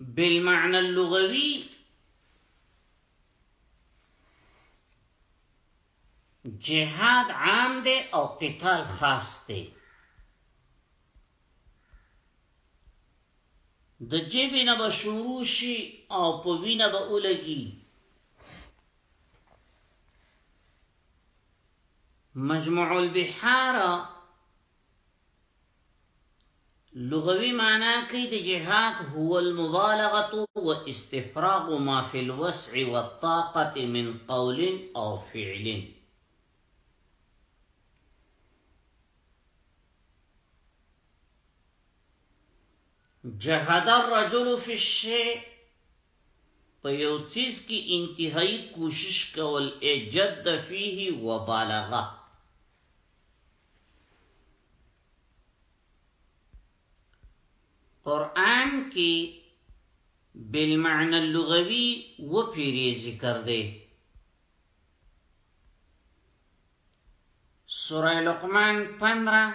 بالمعنى اللغوي جهاد عام دی او قتال خاص دی د جیبی نه به شروع شي او په وینه به ولګي مجموع البحاره لغوی معنا کوي د جهاد هو المبالغه واستفراغ ما في الوسع والطاقه من قول او فعل جهاد الرجل في الشيء په یو څیز کی انتهایی کوشش کول ای جد فیه و بالغه. قرآن کی بالمعنى اللغوی و پیری ذکر دی سوره لقمان 15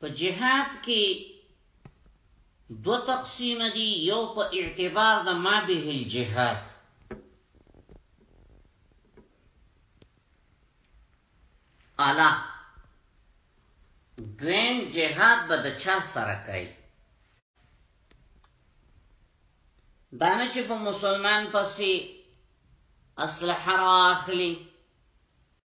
په جهاد کې دو تقسیم دي یو په اعتبار د ما به الجهاد الا دویم جهاد به د چا سره کوي دانه چې په مسلمان پسې اصلح راخلی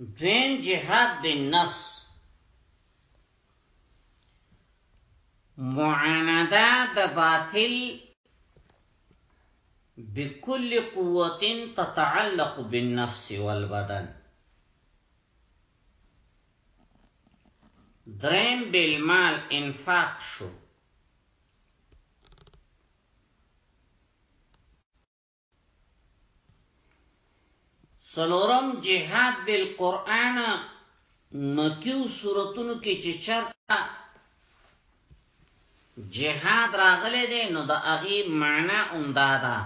بين جهاد بالنفس معانده باطل بكل قوة تتعلق بالنفس والبدن درين بالمال انفاق شو سلورم جهاد بالقرآن مکیو صورتونو کې چې چرته جهاد راغلی دی نو د هغه معنا اوندا ده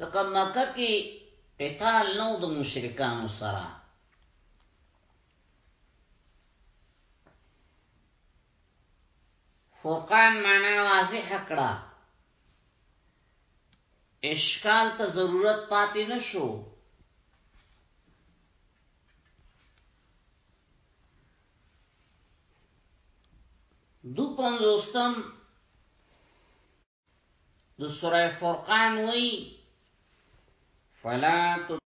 ځکه مکه کې قتال نو د مشرکانو سره فرقان معنا واضح کړه اشکال ته ضرورت پاتې نشو دو پنځوستم د سوره فرقان وی فلا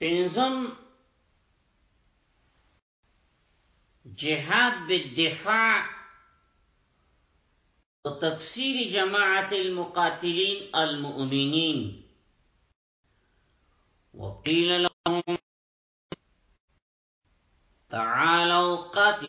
بنظم جهاد بالدفاع وتفسير جماعة المقاتلين المؤمنين وقيل لهم تعالوا قاتل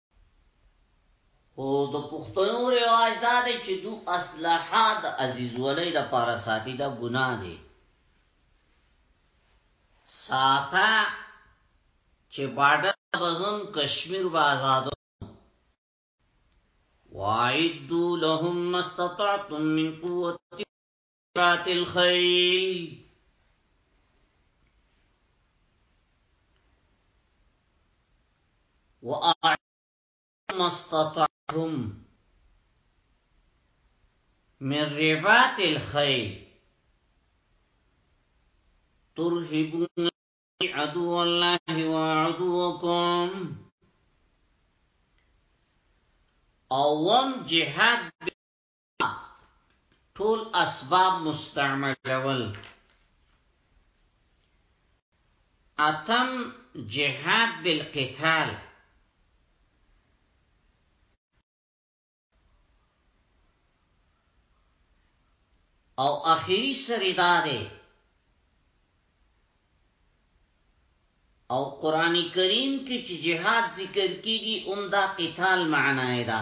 او د پښتنو رواج دا دی چې دو اصلحه د عزیز ولې د پاره ساتي دا ګناه دی ساته چې بارډر بزم کشمیر با آزادو وعدوا لهم ما استطعتم من قوة رات الخيل وأعدوا ما استطعتم من رباط الخيل ترهبون عدو الله وعدوكم اوم جهاد ټول اسباب مستعملول اتم جهاد بالقتال او اخیری سری داده او قران کریم کې چې جهاد ذکر کیږي اومدا قتال معنی ده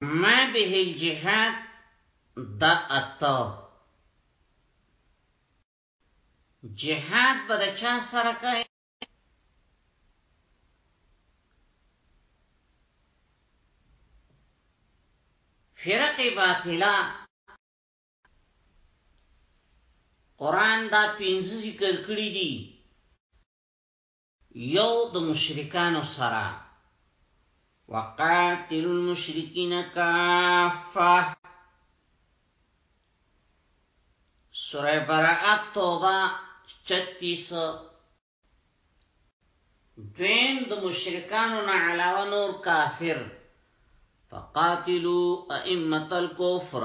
ما به الجهاد دا اتا جهاد به د چا سره کوي فرق باطلا قرآن دا پینزو ذکر کری دی یو د مشرکانو سره وقاتل المشرکین کافه سوره براءت توبه 36 دویم د مشرکانو نه علاوه نور کافر فقاتلوا ائمه الكفر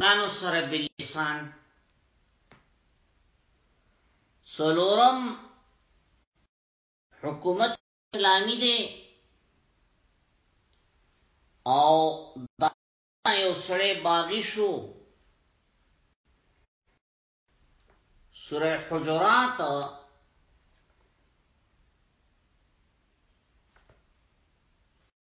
نانو سره بلسان سلورم حکومت اسلامی دی او دا یو سړی باغی شو سوره حجرات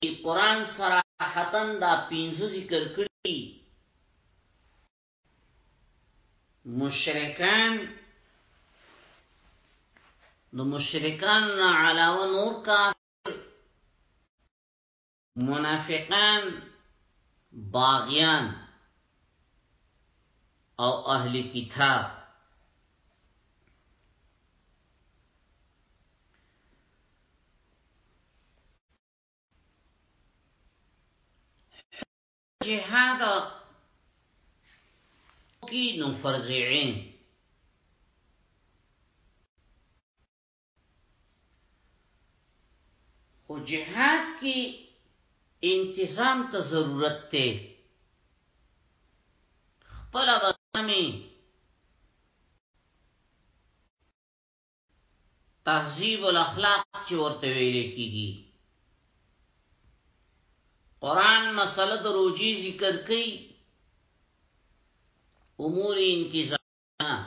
قرآن صراحتن دا پینزو ذکر کری مشرکان نو مشرکان نا علاوه نور کافر منافقان باغیان او اهل کتاب جهاد کی نو فرض عین خو جهاد کی انتظام ته ضرورت ته خپل بسامي تهذیب الاخلاق چې ورته ویل کیږي قران مسله د روجي ذکر کوي امور انتظام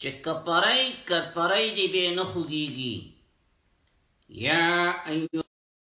چې کپرای کپرای دی به نه خوږيږي یا ایو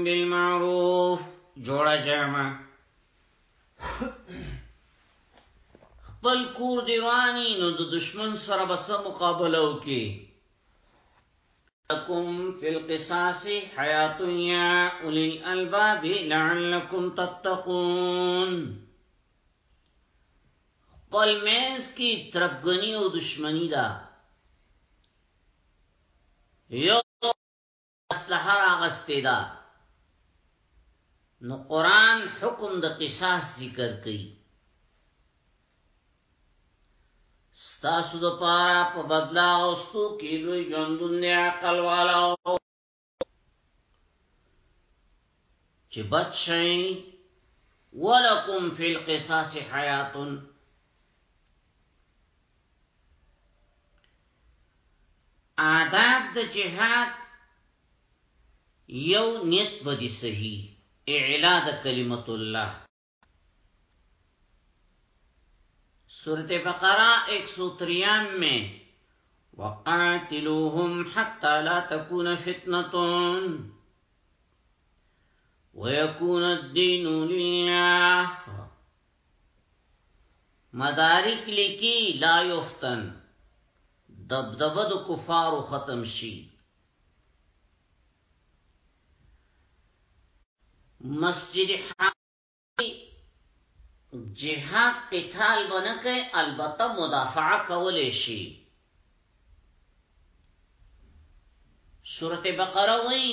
بالمعروف جوړه جامه خپل کور دیوانی نو د دشمن سره به څه مقابله وکي لکم فی القصاص حیات یا اولی الالباب لعلکم تتقون خپل مینس کی تربگنی او دشمنی دا یو اسلحه راغستې ده نو قران حکم د قصاص ذکر کوي ستاسو د پاره په بدلا او ستو کې لوی ژوندون نه عقل والا چې بچي ولکم فی القصاص حیاتن آداب د جهاد یو نیت بدی صحیح اعلا د کلمت الله سورت بقرہ 193 میں وقاتلوهم حتى لا تكون فتنة ويكون الدين لله مدارک لیکي لا یفتن دبدبه د کفارو ختم شي مسجد حرام جهاد قتال بنکه البته مدافعه کولې شي سورته بقره وایي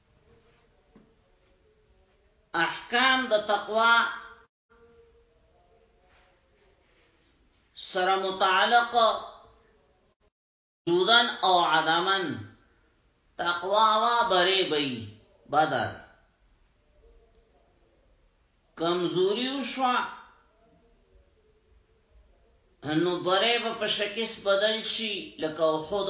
احکام د تقوا سره متعلق جودن او عدمن تقوا وا بری بی بدر کمزوری وشوا نو بره په شکست بدل شي لکه خود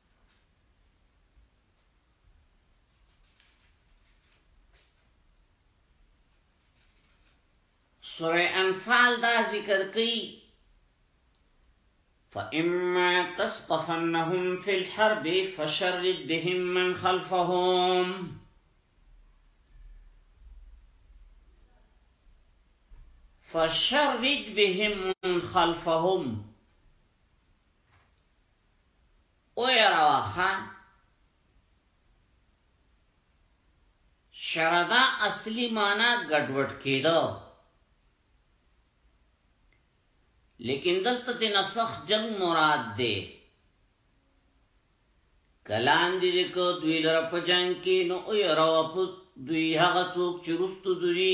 سوره انفال دا ذکر کوي فَإِمَّا تَصْطَفَنَّهُمْ فِي الْحَرْبِ فَشَرِّدْ بِهِمْ مَنْ خَلْفَهُمْ فشرد بهم من خلفهم او یراوا خان شردا اصلی معنا ګډوډ کېدو لیکن دلته ته نسخ جنگ مراد دی کلان دې کو دوی لره په جنگ کې نو او یراوا په دوی هغه څوک چې رستو دوی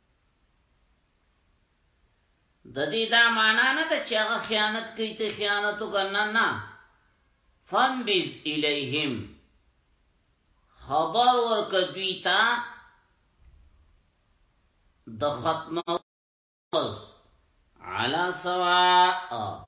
د دې دا معنا نه ده چې هغه خیانت کوي ته خیانت وکنه نه فنبذ الیهم خبر ورک دوی ته د ختم علا سواء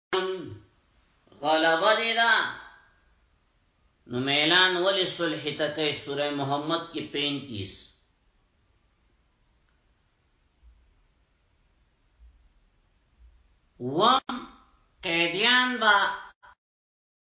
غلبه دی دا نو میلان ولی صلح تکی سورہ محمد کی پینتیس وام قیدیان با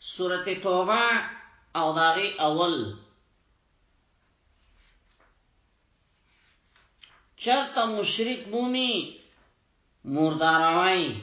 سورت توبه او داغی اول چرته مشرک مومی مرداروای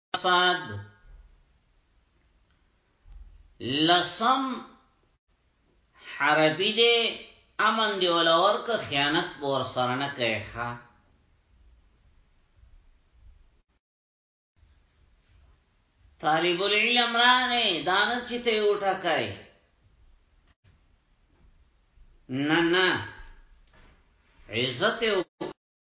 فساد لسم حربی دی امن دی ولور که خیانت بور سره نه کوي ښا طالب العلم رانه دانه چې ته وټه کوي نه نه عزت او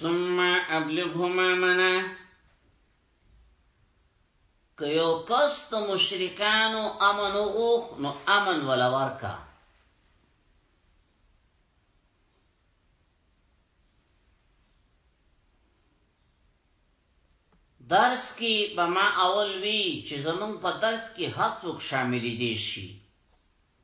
ثم ابلغهما منا که یو کس د مشرکانو امن وغوښ نو امن ولا ورکا درس کې به ما اول وی چې زمونږ په درس کې هر څوک شامل دي شي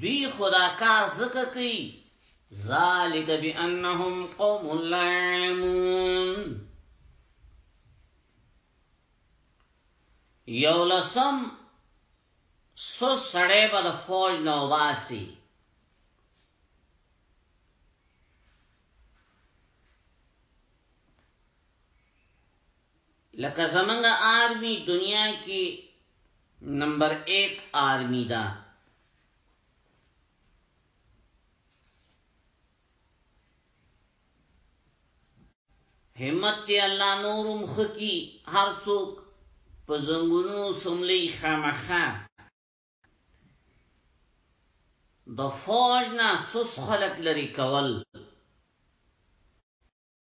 دوی خو دا کار ځکه کوي ذالک بانهم قوم لا يعلمون یو لسم سو سړی به د فوج نه وباسي لکه زمونږ آرمی دنیا کی نمبر ایک آرمی ده همت دی الله نورم خکی هر څوک په زنګونو سملی خامخا د فوج نه سوس خلق لري کول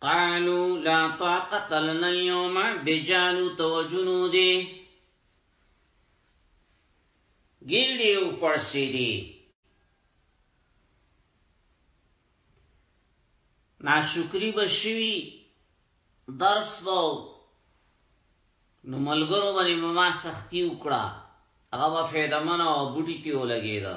قالو لا طاقت لنا اليوم بجالو توجنو دی گل دیو پرسی دی ناشکری بشوی درس باو نو ملګرو باندې ما سختی وکړه هغه فایده منه او بوټی تی ولګیدا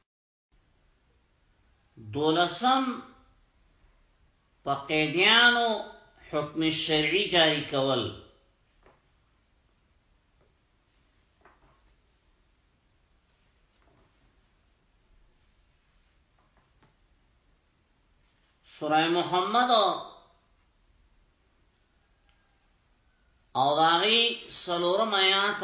دولسم په قیدیانو حکم شرعي جاری کول سوره محمد او داغی سلورم آیات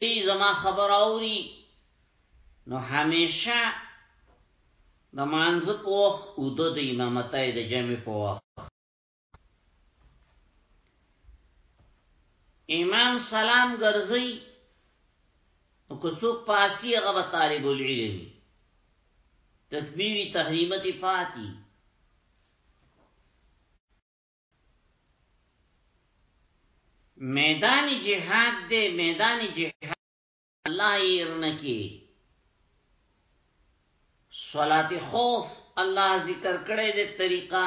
دی زما خبر اوري نو همیشه د مانځ په وخت او د امامتای د جمع په وخت امام سلام ګرځي او که څوک پاسی هغه به طالب العلم تکبیری تحریمت پاتی میدان جهاد دې میدان جهاد الله یې رنکی صلات خوف الله ذکر کړی دې طریقه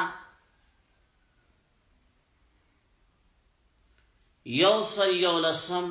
یو سل یو لسم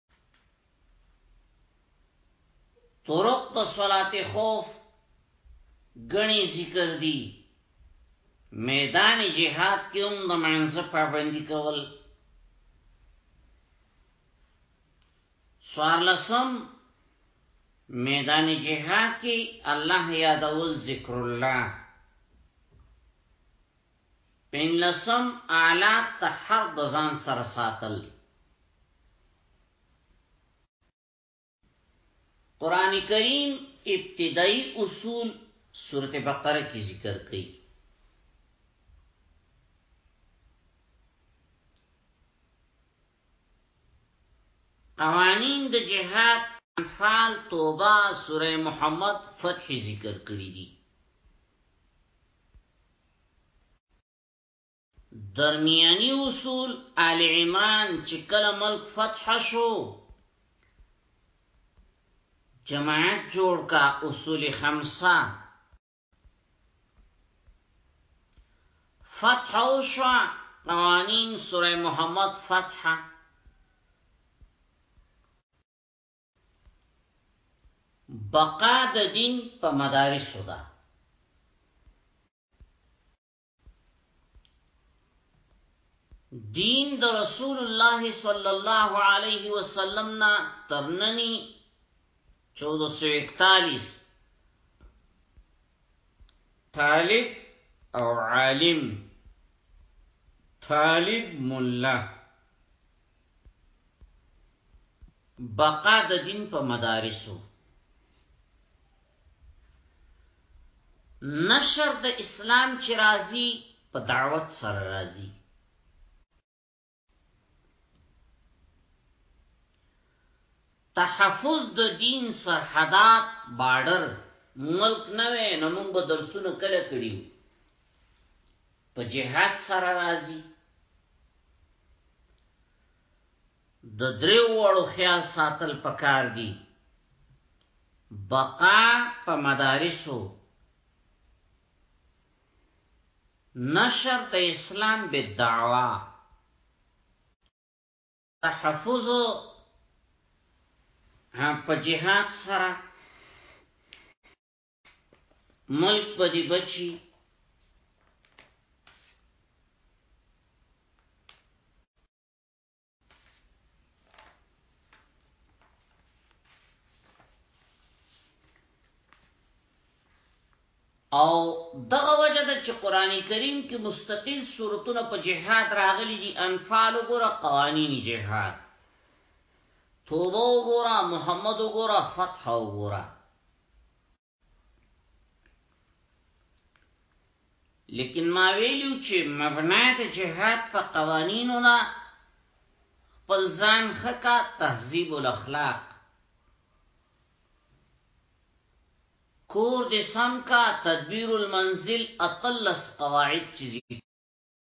طرق د صلات خوف غني ذکر دي میدان جهاد کې هم د منځه پابندي کول سوارلسم میدان جهاد کې الله یادول ذکر الله پنځلسم، آلات د حق د ځان سره ساتل دي. قرآن کریم ابتدائی اصول سورة بقره کی ذکر کئی. قوانین د جهاد انفال توبه سوره محمد فتح ذکر کړی دي درمیانی اصول آل عمران چې کله ملک فتح شو جماعت جوړ کا اصول خمسه فتح او شو قوانین سوره محمد فتح بقا د دین په مدارسو ده دین د رسول الله صلی الله علیه وسلم نا ترننی 1441 طالب او عالم طالب ملا بقا د دین په مدارسو نشر د اسلام چې راځي په دعوت سره راځي تحفظ د دین سرحدات بارډر ملک نه وې نو موږ به درسونه کله کړیو په جهاد سره راځي د دریو وړو خیال ساتل پکار دي بقا په مدارسو نشر د اسلام به دعوا تحفظ په جهاد سره ملک په دې بچي او دغه وجه ده چې قران کریم کې مستقل سورتونه په جهاد راغلي دي انفال وګوره قوانینی جهاد توبه وګوره محمد وګوره فتح وګوره لیکن ما ویلو چې مبنا د جهاد په قوانینو نه خپل ځان خکا تهذیب الاخلاق کور د سم کا تدبیر المنزل اطلس قواعد چیزی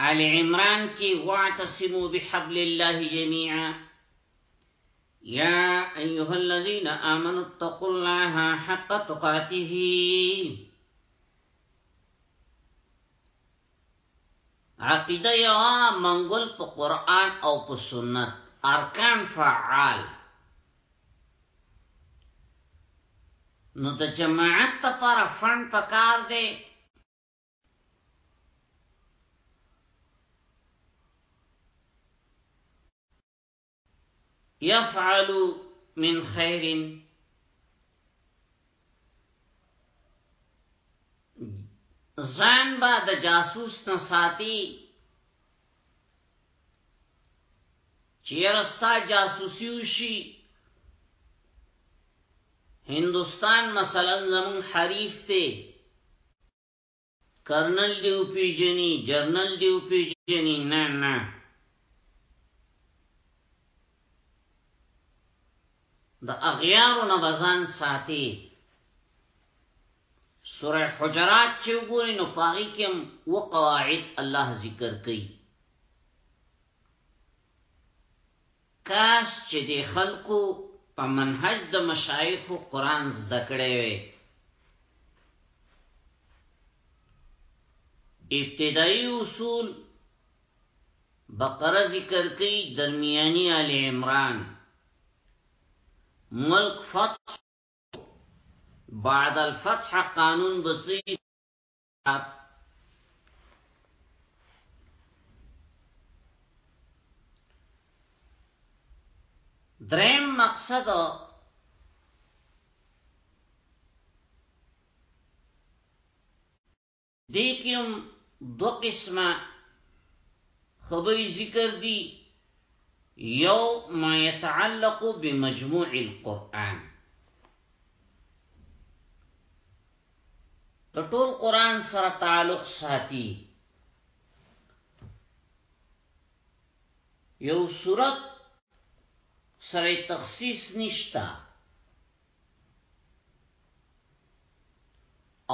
آل عمران کی واعتصموا بحبل اللَّهِ جميعا يا أيها الذين آمنوا اتقوا الله حق تقاته عقیده یوه منګول په قرآن او په سنت ارکان فعال نو د جماعت لپاره فن پکار دی يفعل من خير ځان با د جاسوس نه ساتي چیرستا جاسوسی وشي هندستان مثلا زمون حریف ته کرنل دی وپیژني جرنل دی وپیژني نه نه د اغیارو نه بزان ساتي سوره حجرات چې وګورئ نو پاغي کې و قواعد الله ذکر کوي کاش چې دې خلکو په منهج د مشایخو قرآن زده کړی وی. ابتدائی اصول بقره ذکر کئی درمیانی آل عمران ملک فتح بعد الفتح قانون بسی دریم مقصد دی کیم دو قسمه خبری ذکر دی یو ما يتعلق بمجموع القرآن د ټول قران سره تعلق ساتي یو صورت سره تخصیص نشتا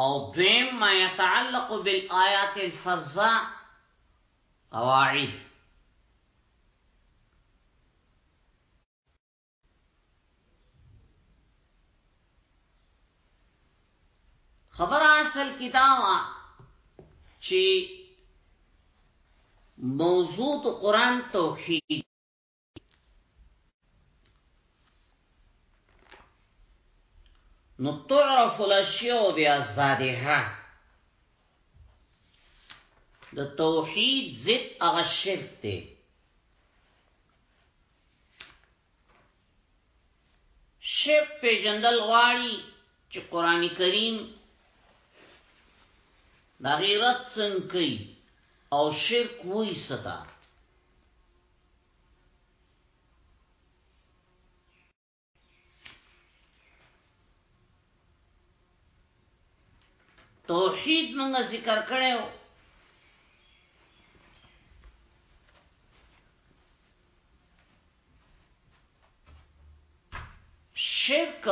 او دویم ما يتعلق بالآیات الفرزا قواعد خبر اصل کتابه چې موضوع تو قرآن توحید نو تعرف الاشیاء بیازدادها د توحید ضد هغه شرک دی شرک پیجندل غواړي چې قران کریم دا غیرت څنګه او شرک وای ستا توحید منگا ذکر کرے ہو شرک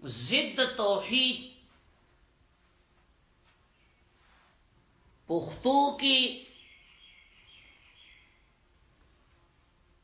ضد توحید پختو کی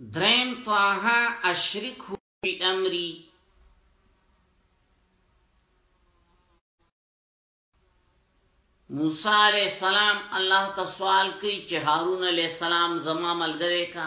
دریم طه اشرکه بامری موسی علیہ السلام الله ته سوال کوي چې هارون علیہ السلام زما ملګری کا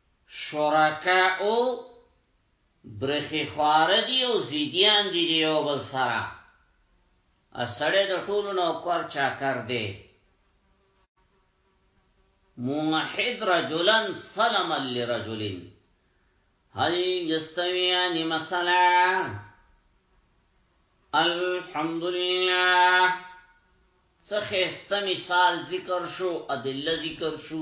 شرکاء برخي خواره دي او زیدیان دي دی یو بل سره اسړې د ټولو نو کور چا کر دی موحد رجلن سلم لرجلن هل یستویان مثلا الحمدلله څخه است مثال ذکر شو ادله ذکر شو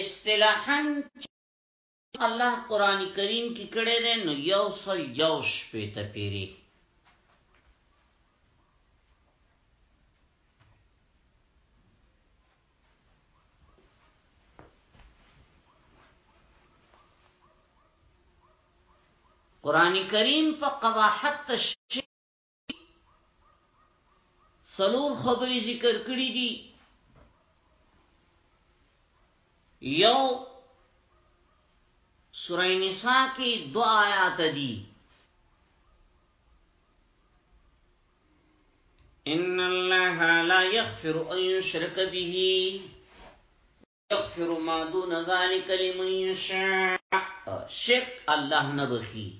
اصطلاحا الله قران کریم کې کړه ده نو یو سل یو شپې ته پیری قران کریم په قواحت تشریح سلور خبری ذکر کړی دی یو سورہ نساء کی دو آیات دی ان الله لا يغفر ان يشرك به يغفر ما دون ذلك لمن يشاء شرك الله نه بخي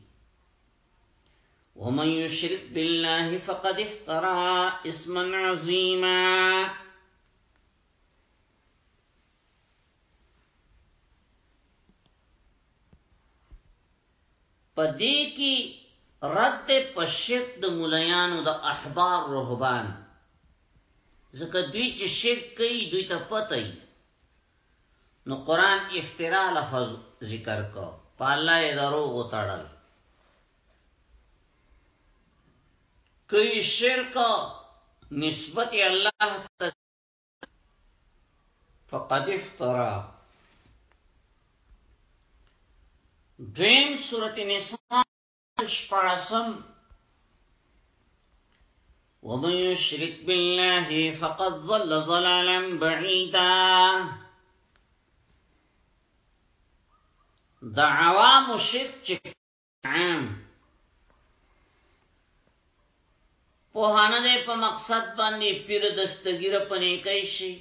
ومن يشرك بالله فقد افترى اسما عظيما په دې کې رد دی په شرک د مولایانو د احبار رهبان ځکه دوی چې شرک کوي دوی ته پته وي نو قران افترا لفظ ذکر کو په الله یې دروغ وتړل کوي شرک نسبت الله ته فقد افترا دیم سورة نساء شپارسم ومن يشرك بالله فقد ظل ظلالا بعيدا دعوام شرك عام پوهانه ده په مقصد باندې پیر دستګیره پنې کوي شي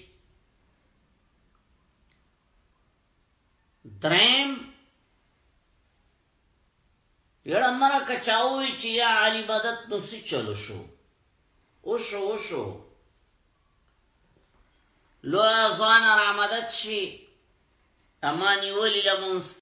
درم یړه مرا کچاوي چې یا علی بدت نو سې چلو شو او شو او شو لو ځان را مدد شي امانی ولی لمنست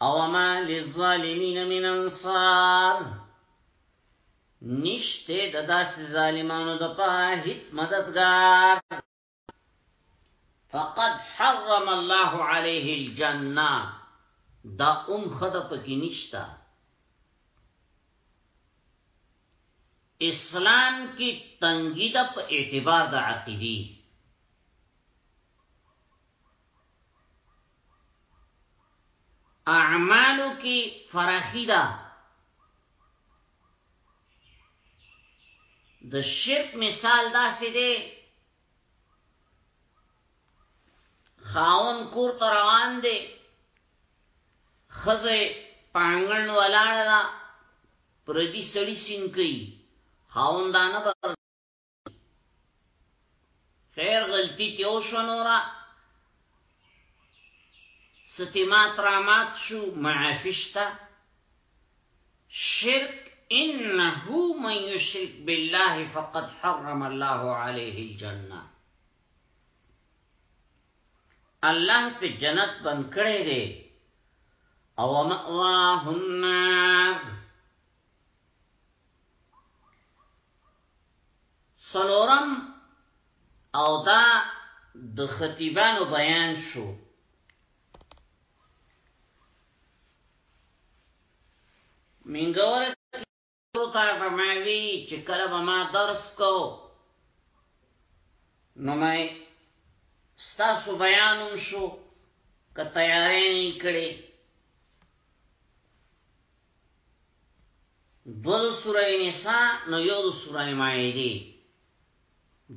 او ما للظالمین من انصار نشته د داس ظالمانو د پاره هیڅ مددگار فقد حرم الله عليه الجنه دا ام خدا پکې نشتا اسلام کی تنگی د په اعتبار د عقیدی اعمالو کی فراخی دا د شرک مثال دا سی دی خاون کور ته روان دی خزه پانګن ولاړه ده پردي سړی سین کوي خاون دانه بر خیر غلطی تیو شو نورا ستیمات رامات شو معافشتا شرک انه من یشرک بالله فقد حرم الله علیه الجنه الله په جنت بند کړی دی او مأواه النار سلورم او دا د خطیبانو بیان شو منګور ته فرمایي چې کله به ما درس کو نو مې ستاسو بیانوم شو که تیارې نه کړې دو د سوره نساء نو یو د سوره مائده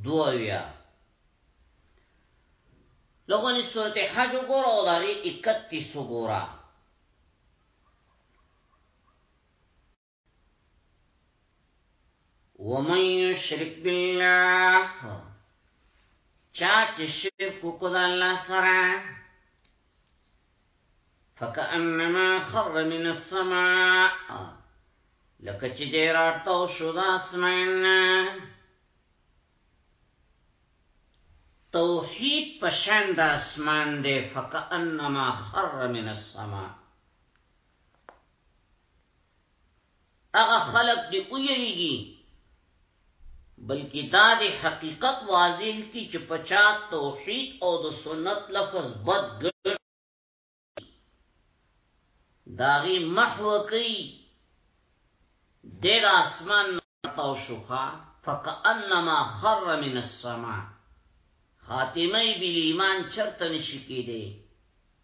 دو اویا لغونی سورت حج وګوره او داری 31 وګوره ومن یشرک بالله چا چې شرک وکړ الله سره فکأنما خر من السماء لکه چې دې راتاو شو د اسمان نه توحید پشان د اسمان دی فکأنما خر من السماء هغه خلق دی اویریږي بلکې دا دې حقیقت واضح کړي چې په چا توحید او د سنت لفظ بد ګڼي د هغې محوه کوي دی د اسمان نه تاو شو فکأنما خر من السما خاتمه بل ایمان چرته نشي کېدی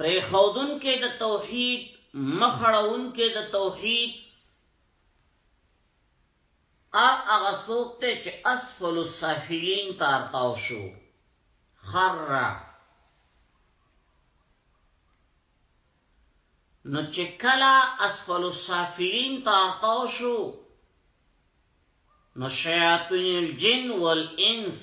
پریخودن کې د توحید مخړون کې د توحید ا هغه څوک ته چې اسفل السافلین تار تاو شو خر نو چې کلا اسفل السافلین تار تاو شو نو شیاطین الجن والانس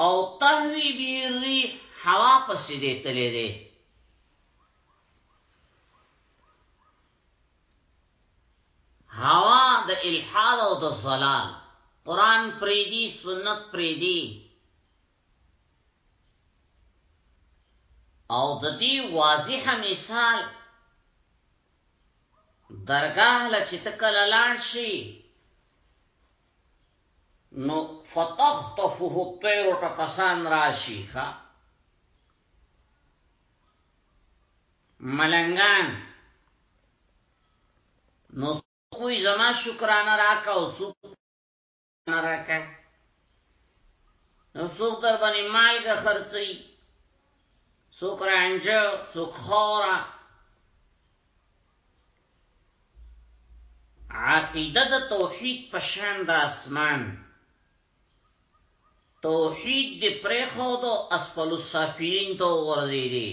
او تهوی به الريح هوا پسې دې تلې دې هوا د الحاد او د ضلال قران پریدي سنت پریدي او د دې واضح مثال درگاه لچتکل لانشي نو فتخطفه الطير ټپسان راشي ښا ملنګان نو کوئی زما شکرانه راکا او څوک نه راکا نو څوک در باندې مالګه خرڅي څوک رانجه څوک خورا عقیده د توحید په شان د اسمان توحید دی پریخود اسفل السافلین تو ورزیدی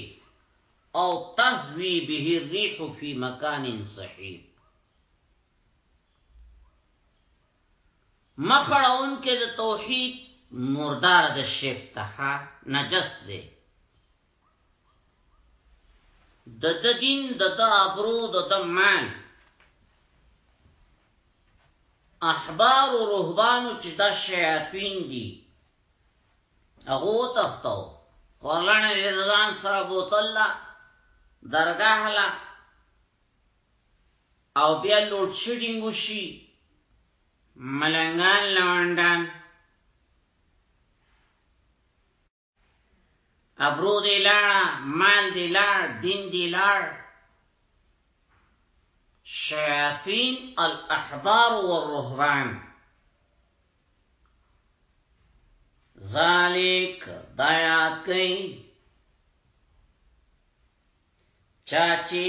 او تهوی به الريح فی مکان صحیح مخړون کې د توحید مردار د شرک ته نجس دی د د دین د د ابرو د د مال احبار و رهبانو چې دا شیاطین دي هغه تختو قرلانه رضوان سره بوتل درگاه لا او بیا لوټ شډینګ وشي ملنګان لوندان ابرو دی لاړه مال دی لاړ دین دی لاړ شیاطین الاحبار والرهبان ذالک دایات کئی چا چی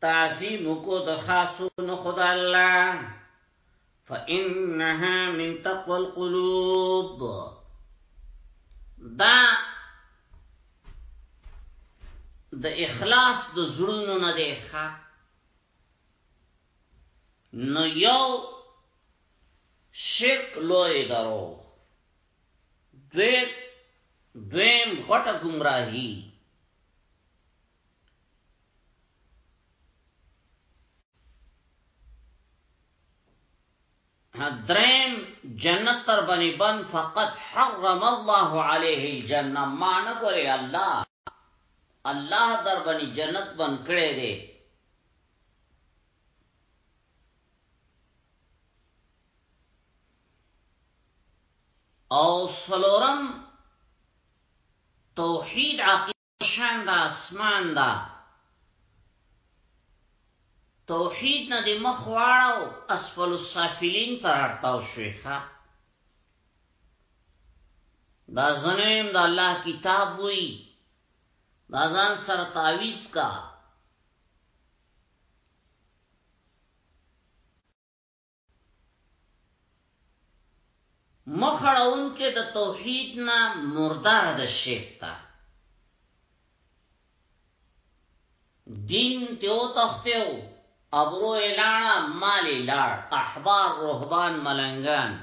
تعظیم کو د خاصو نو خدا الله فانها من تقوى القلوب دا د اخلاص د زړونو نه دی ښه نو یو شرک لوی درو دوی دویم غټه گمراهی درم جنت تر بنی بن فقط حرم الله علیه الجنه ما نه کوي الله الله در بنی جنت بن کړی دی او سلورم توحید عقیده شان د اسمان ده توحید نه د مخ واړو اسفل السافلین تر ارتاو شوي ښا دا زنیم د الله کتاب وی دا ځان سره تعویز کا مخړون کې د توحید نه مردار د شیخ تا دین تیو تختیو ابرو الانا مالی لار احبار روحبان ملنگان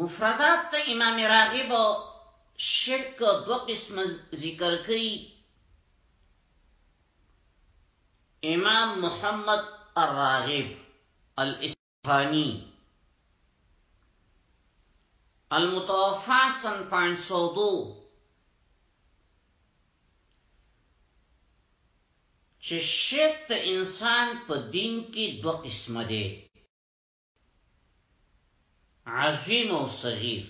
مفردات د امام راغب شرک دو قسم ذکر کړي امام محمد الراغب الاس ثانی المتوفا سن 502 چې شرک ته انسان په دین کې دوه قسمه دی عظیم او صغیر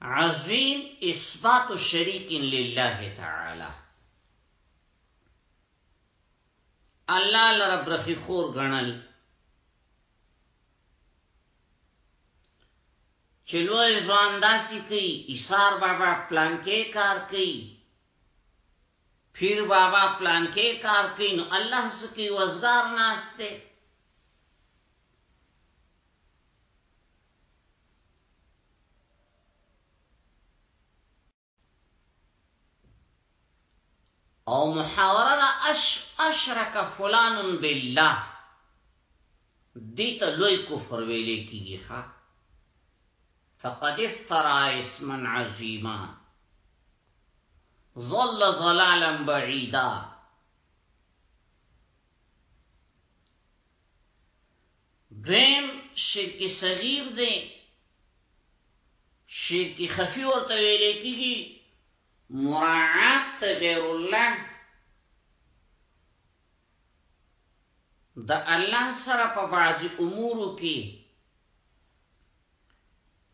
عظیم اثبات شریک لله تعالی الله لره برخي خور غنل چلوې ځوان داسي کوي ایثار بابا پلان کې کار کوي پیر بابا پلان کې کار کوي نو الله سکی وزګار ناشته او محاوره دا اش اشرک فلان بالله دیتا لوی کفر ویلې کیږي ښا فقد افترا اسما عظیما ظل ظلالا بعیدا دویم شرک صغیر دی شرک خفی ورته ویل کیږي مراعات غیر الله د الله سره په بعضی امورو کې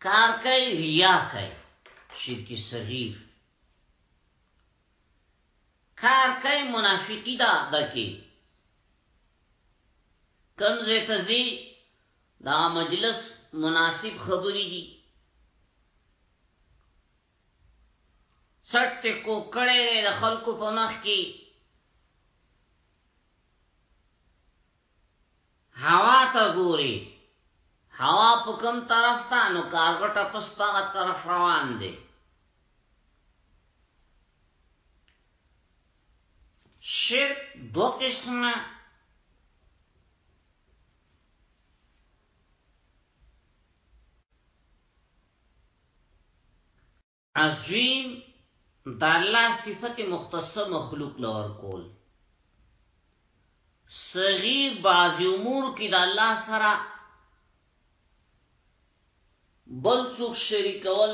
کار کوي ریا کوي شرک صغیر کار کوي منافقی دا دکی کوم ځای ته ځي دا مجلس مناسب خبرې دي سټ کو کړي د خلکو په مخ کې هوا ته ګوري هوا په کوم طرف ته نو کارګټه پس په طرف روان دي شرک دو قسمه عظیم د الله صفت مختصه مخلوق لور کول صغیر بعضی امور کې د الله سره بل څوک شریکول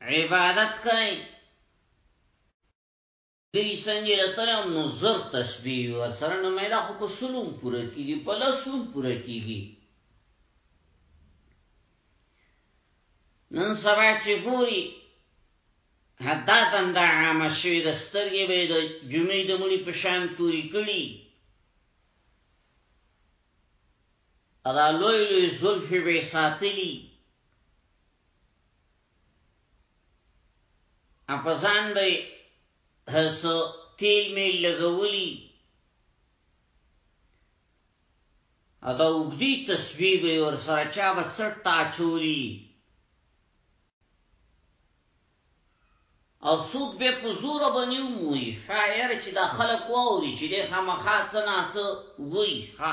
عبادت کوي دی څنګه راته هم نو زر تسبیح ور سره نه مېلا خو په سلوم پوره کیږي په لسوم پوره کیږي نن سبا چې ګوري حتی تم دا عامه شوی د سترګې به د جمعې د مړي په شان توري کړي ادا لوی لوی زلفې به ساتلی اپزان به هسو تیل می لګولی ادا وګدی تسبیح به ور سره چا به څټ تا چولی او څوک به په زور باندې وموي خایر چې دا خلک واوري چې د خامخا څه نه څه وي ها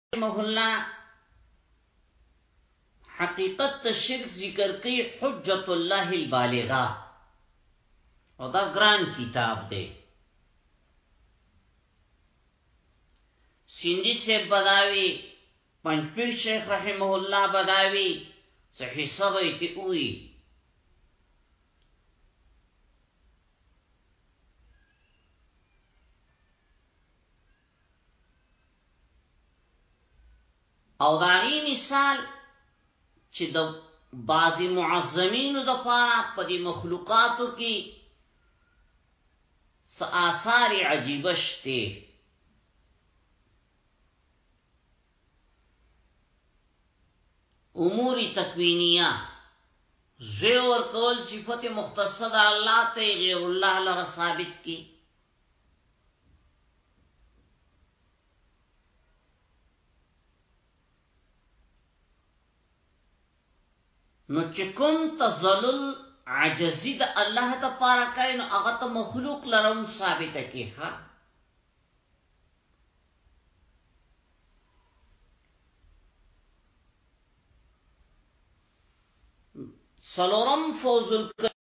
محلا حقیقت ته شرک ذکر کوي حجت الله البالغه او دا ګران کتاب دی سیندی سے بداوی پنځپیر شیخ رحمه الله بداوی صحیح سبې ته وی او د هغې مثال چې د بعضې معظمینو دپاره په دې مخلوقاتو کې څه آثار عجیبه شته امور تکوینیه زور کول صفت مختصه د الله ته غیر الله لره ثابت کی نو چې کوم تزلل عجزی د الله د پاره کوي نو هغه ته مخلوق لرم ثابت کیخه سلورم فوز الکریم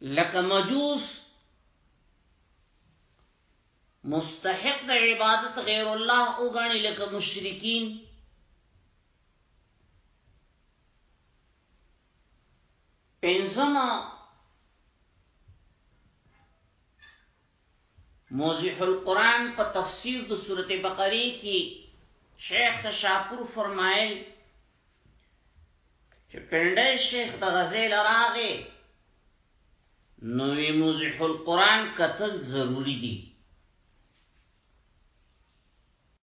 لکه مجوس مستحق د عبادت غیر الله وګڼي لکه مشرکین پنځمه موضح القرآن په تفسیر د سورت بقره کې شیخ تشاپور فرمایل چې پنده شیخ د غزل راغې نو وی موضح القرآن قتل ضروری دي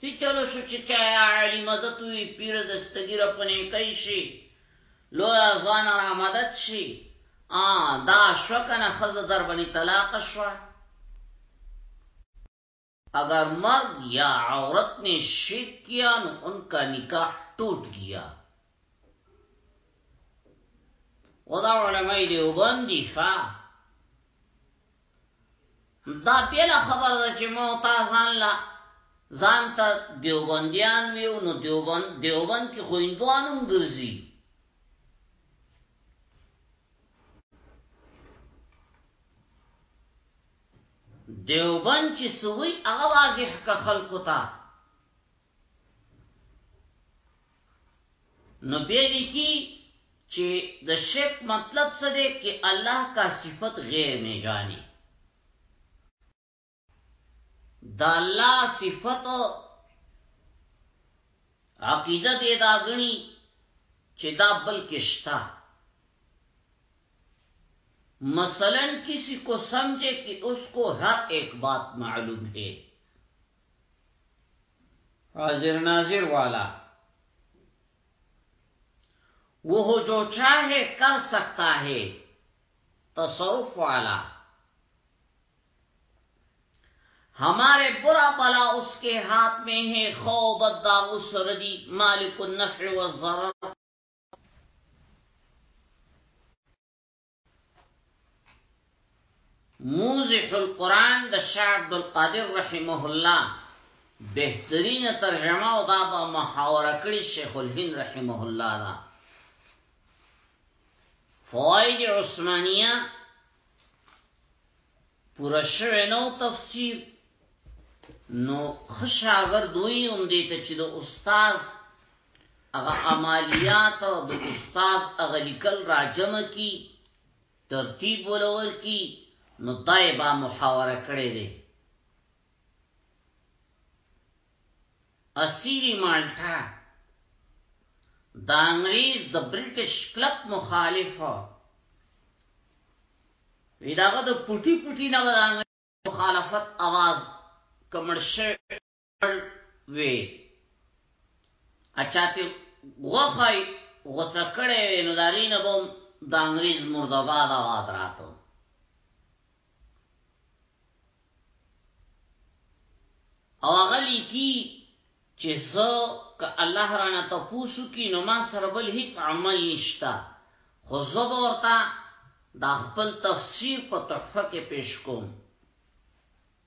تی چلو شو چې چا یا علی مدد وی پیر دستګیره په نیکۍ شي لویا ځوان را مدد شي ا دا شو کنه خزه در باندې طلاق شو اگر مرد یا عورت نے شرک کیا نو ان کا نکاح ٹوٹ گیا خدا علماء دیوبندی فا دا پیله خبر ده چې معتازان لا ځان ته دیوبندیان ویو نو دیوبند دیوبند کې خو هندوانم ګرځي دیوبند چې سوی هغه واضح ک خلقو ته نو بیا لیکي چې د شرک مطلب څه دی کې الله کا صفت غیر نه جاني د الله صفت عقیده دې دا غني چې دا بل کې شتا مثلا کسی کو سمجھے کہ اس کو ہر ایک بات معلوم ہے حاضر ناظر والا وہ جو چاہے کر سکتا ہے تصوف والا ہمارے برا بلا اس کے ہاتھ میں ہے خوب الداغس ردی مالک النفع والضرر موزح القرآن د شاه عبدالقادر رحمه الله بهترینه ترجمه او دا به محاوره کړی شیخ الهند رحمه الله دا فوائد عثمانیه پورا شوه نو تفسیر نو خشاګر دوی هم دې ته چې د استاد هغه عملیات او د استاد هغه لیکل راجم کی ترتیب ولور کی نو دای با محاوره کړی دی اسیری مالټا د انګریز د برټش کلب مخالف وی داغه د پټی پټی نه د مخالفت आवाज کمرشه وی اچاتی غوخی غوڅه کړی وی نو داغی نه بوم د انګریز مردباد آواز راتو او هغه لیکي چې زه که الله رانه تاسو کی نو ما سره بل هیڅ عمل نشتا خو زه ورته دا خپل تفسیر په تحفه کې پیش کوم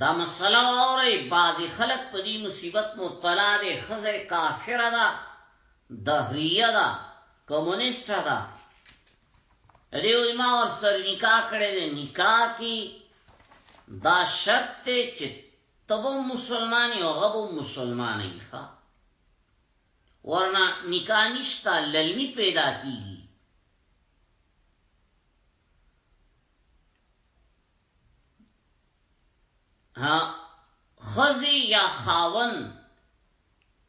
دا مسله واورئ بعضی خلک په دې مصیبت مبتلا دي خزه کافره ده دهریه ده کمونیست ده دیو ما ور سره نکاح کړی دی نکاح کی دا شرط ته چې تبو مسلمانی او غبو مسلمانی ښا ورنه نکاح نشتا للمی پیدا کیږي ها خزی یا خاون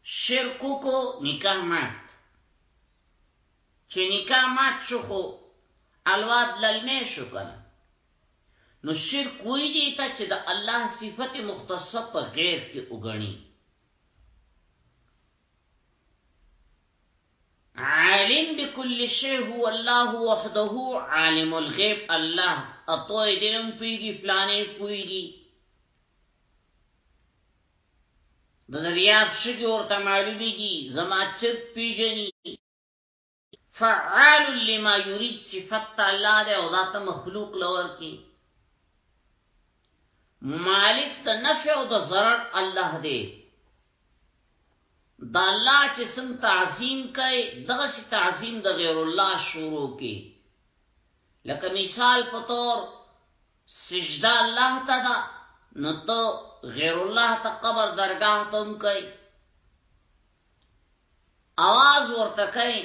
شرکو کو نکاح مات چې نکاح مات شو خو الواد للمه شو کنه نو شرک وی دی تا چې د الله صفت مختصه په غیر کې وګڼي عالم بكل شيء هو الله وحده عالم الغيب الله اطوي دیم پیگی فلانه پویگی د دریاب شګي ورته معلومیږي زما چرت پیژني فعال لما يريد صفت الله ده او ذات مخلوق لور کی مالک د نفع او د ضرر الله دی د الله چې سم تعظیم کوي دغه سي تعظیم د غیر الله شروع کی لکه مثال په تور سجده الله ته ده نو ته غیر الله ته قبر درگاه ته هم کوي اواز ورته کوي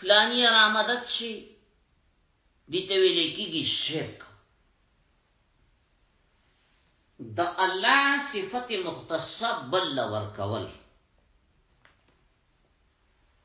فلانی را مدد شي دي ته ویل کېږي شرک د الله صفت مختصه بل ورکول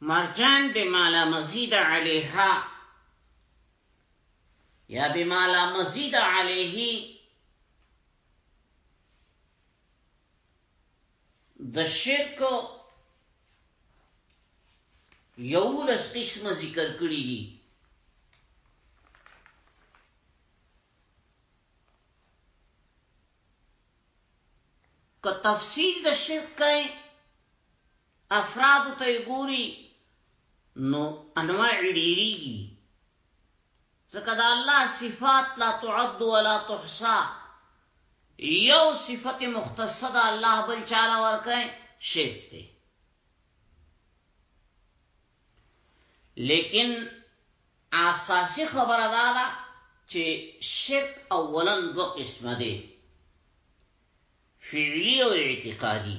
مرجان بما لا مزيد عليها يا بما لا مزيد عليه د شرک یو لس قسم ذکر کړی دي که تفصیل د شرک کوي افرادو ته ګوري نو انواع ډیریږي ځکه دا الله صفات لا تعد ولا تحصى یو صفت مختصه ده الله بل چاله ورکه شیخ دی لیکن اساسی خبره دا ده چې شرک اولا دو قسمه دی فعلی او اعتقادی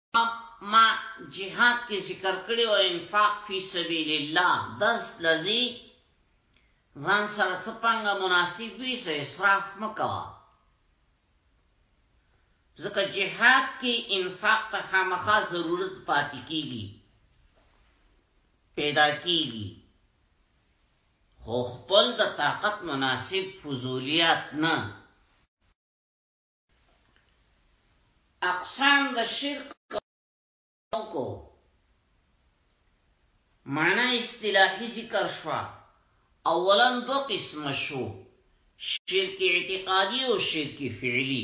ما جهاد کې ذکر کړی او انفاق فی سبیل الله درس لذي ځان سره څپنګه مناسب وي سه اسراف مکوا ځکه جهاد کې انفاق ته خامخا ضرورت پاتې کیږي پیدا کیږي خو خپل د طاقت مناسب فضولیات نه اقسام د شرک کو معنا اصطلاحي ذکر شوا اولا دو قسم شو شرک اعتقادي او شرک فعلی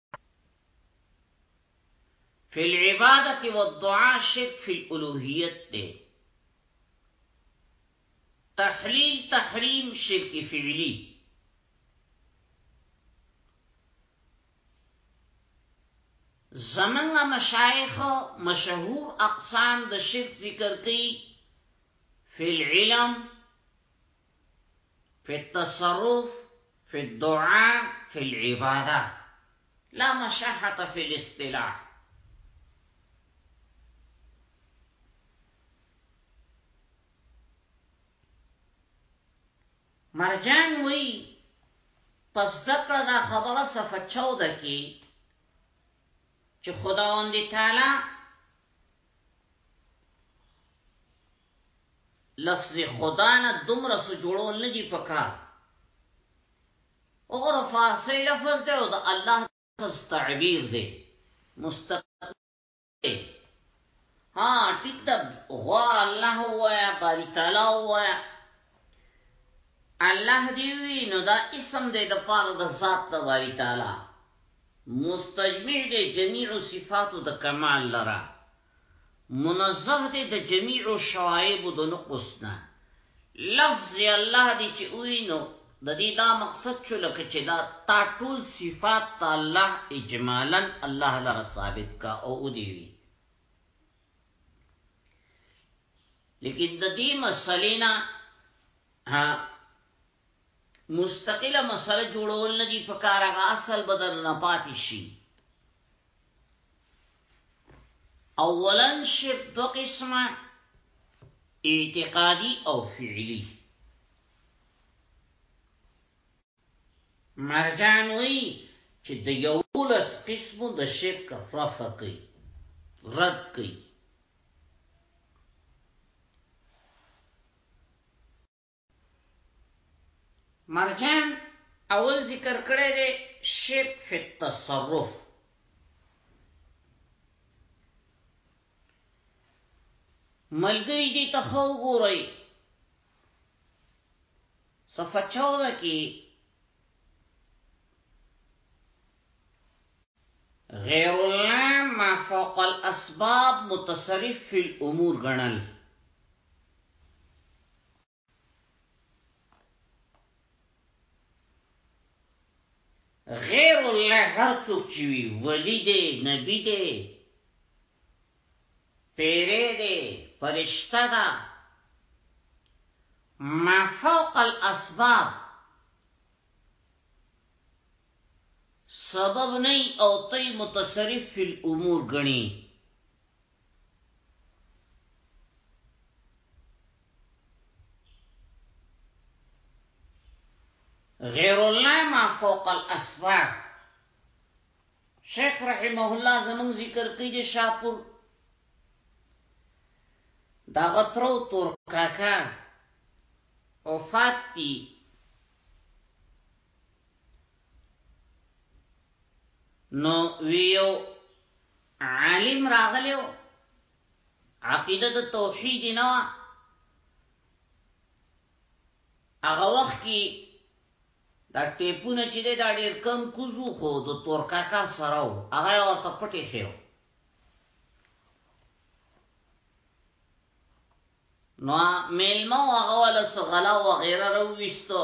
فی العبادت والدعاء شرک فی الالوهیت ته تحلیل تحریم شرک فعلی زمنګ مشایخ مشهور اقسام د شرک ذکر کړي فی العلم في التصرف في الدعاء في العبادة لا مشاحة في الاصطلاح مرجان وی پس دکړه دا خبره صفه 14 کې چې خداوند تعالی لفظ خدا نه دومره څه جوړول نه دي پکار وګوره فارسی لفظ دی او د الله لفظ تعبیر دی مستقیم ها ټیک ده غور الله وایا باری تعالی وایا الله دی وی نو دا اسم دی د پاره د ذات د باری تعالی مستجمع دی جميع صفات د کمال لره منزه دی د جميع شعائب د نقص نه لفظ الله دی چې وی نو د دې دا مقصد چې لکه چې دا تا ټول صفات د الله اجمالا الله لپاره ثابت کا او ودی وی لیکن د دې مسلې نه مستقله مسله جوړول نه دی په کار هغه اصل بدل نه پاتې شي اولا شرک دو قسمه اعتقادی او فعلی مرجان وی چې د یولس قسمو د شرک رفع کوي رد کوي مرجان اول ذکر کړی دی شرک فی التصرف ملګری دې ته خو ګورئ صفه 14 کې غیر الله ما فوق الاسباب متصرف فی الامور غنل غیر الله هر څوک چې وی ولی دی نبی دی پیره دی فرشتہ ده ما فوق الاسباب سبب نه یی او ته یی متصرف فی الامور ګڼی غیر الله ما فوق الاسباب شیخ رحمه الله زمون ذکر کوي د شاپور دا غترو تور کاکا وفات دي نو ویو عالم راغلیو عقیده د توحید نه وا هغه وخت کې دا ټیپونه چې دا ډیر کم کوزو خو د تورکاکا سره و هغه ورته پټې خېو نو میلمه هغه ول څه غلا و غیره راوستو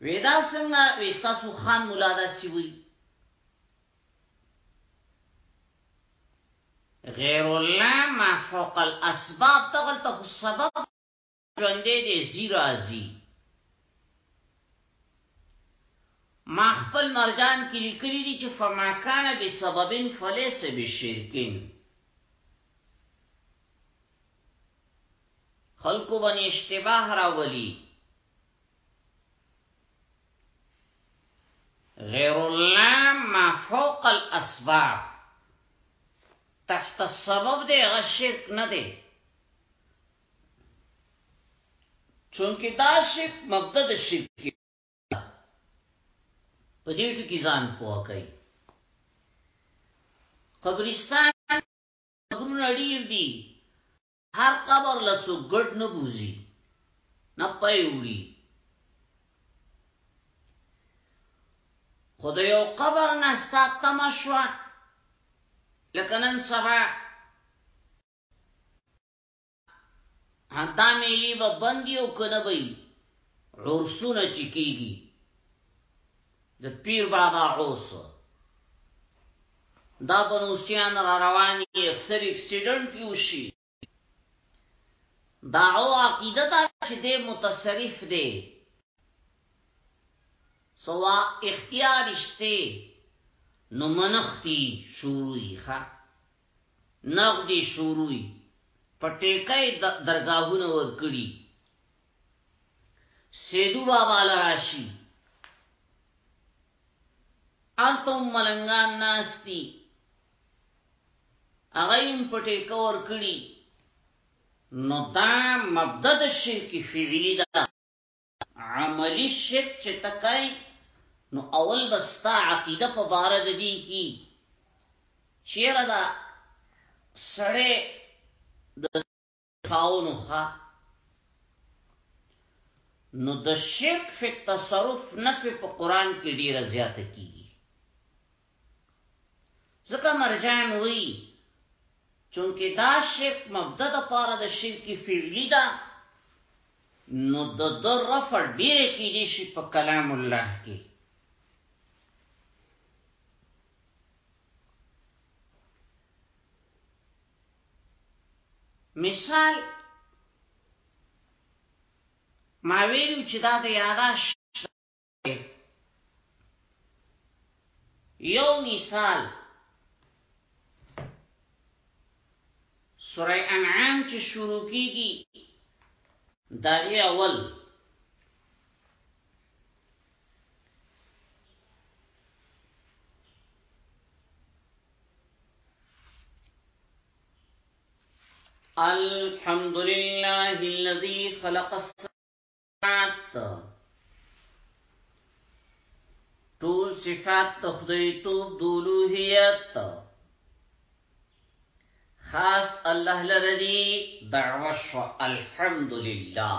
ویدا څنګه وستا سو خان مولا دا سی وی غیر الله ما فوق الاسباب تغلطه السبب ژوندې دې زی رازی ما خپل مرجان کې لیکلي دي چې فما کان بسبب فلیس بشرکین خلقو باندې اشتباه راولي غیر الله ما فوق الاسباب تحت السبب دې غشرک نه دي چونکه دا شرک مبدا د شرک په دې ټکی ځان پوه کوي قبرستان قبرونه ډیر دي هر قبر له څو ګډ نه بوزي نه پي وړي خو د یو قبر نه ستا تمه شوه لکه نن سبا دا میلی به بندی او کنه به عرسونه چې کیږي د پیر بابا عرس دا بنوسیان را رواني اکثر اکسیډنټ کې وشي دا او عقیده دا چې د متصرف دی سوا اختیار شته نو منختی شروعی خواه نغدي شوروي په ټيکه يې درګاهونه ورکړي سيدو بابا له راشي الته ملنګان ناستی هغه هم په ټیکه ورکړي نو دا مبدا د شرک فعلی ده عملی شرک چې تکای نو اول بستا عقیده په بار د دې کی چیرې دا سړې د خاونو ها نو د شرک فی تصرف نفی په قران کې ډیره زیاته کیږي ځکه مرجان وی چونکه دا شرک مبدا د پاره د شرک فعلی ده نو د در رفع ډیره کې دي شي په کلام الله کې مثال ما ویلو چې دا د یاداش یو مثال سوره انعام چې شروع کیږي دا یې اول الحمد لله الذي خلق السماوات صفات ټول صفات د خدای توب د الوهیت خاص الله لره دی دعوه شو الحمدلله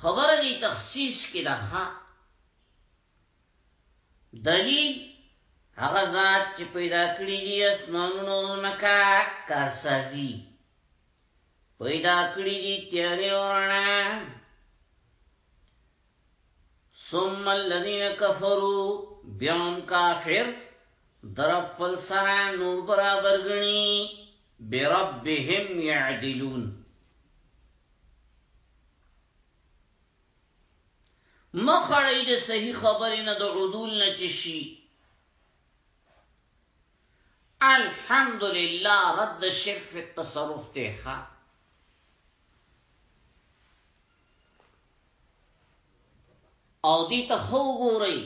خبره دی تخصیص کې ده دلیل هغه ذات چې پیدا کړی دی اسمانونو زمکا کارسازی پیدا کړی دی تیاری ورنا ثم الذین کفروا بیان کافر درب فلسرا نور برابر گنی بربهم یعدلون مخړی د صحیح خبرې نه د عدول نه چشي الحمد لله رد الشرك في التصرف تيخا او دي ته خو ګوري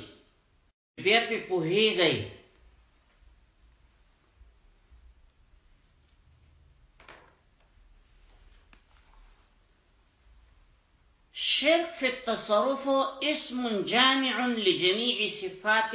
بیا غي شرك في التصرف اسم جامع لجميع صفات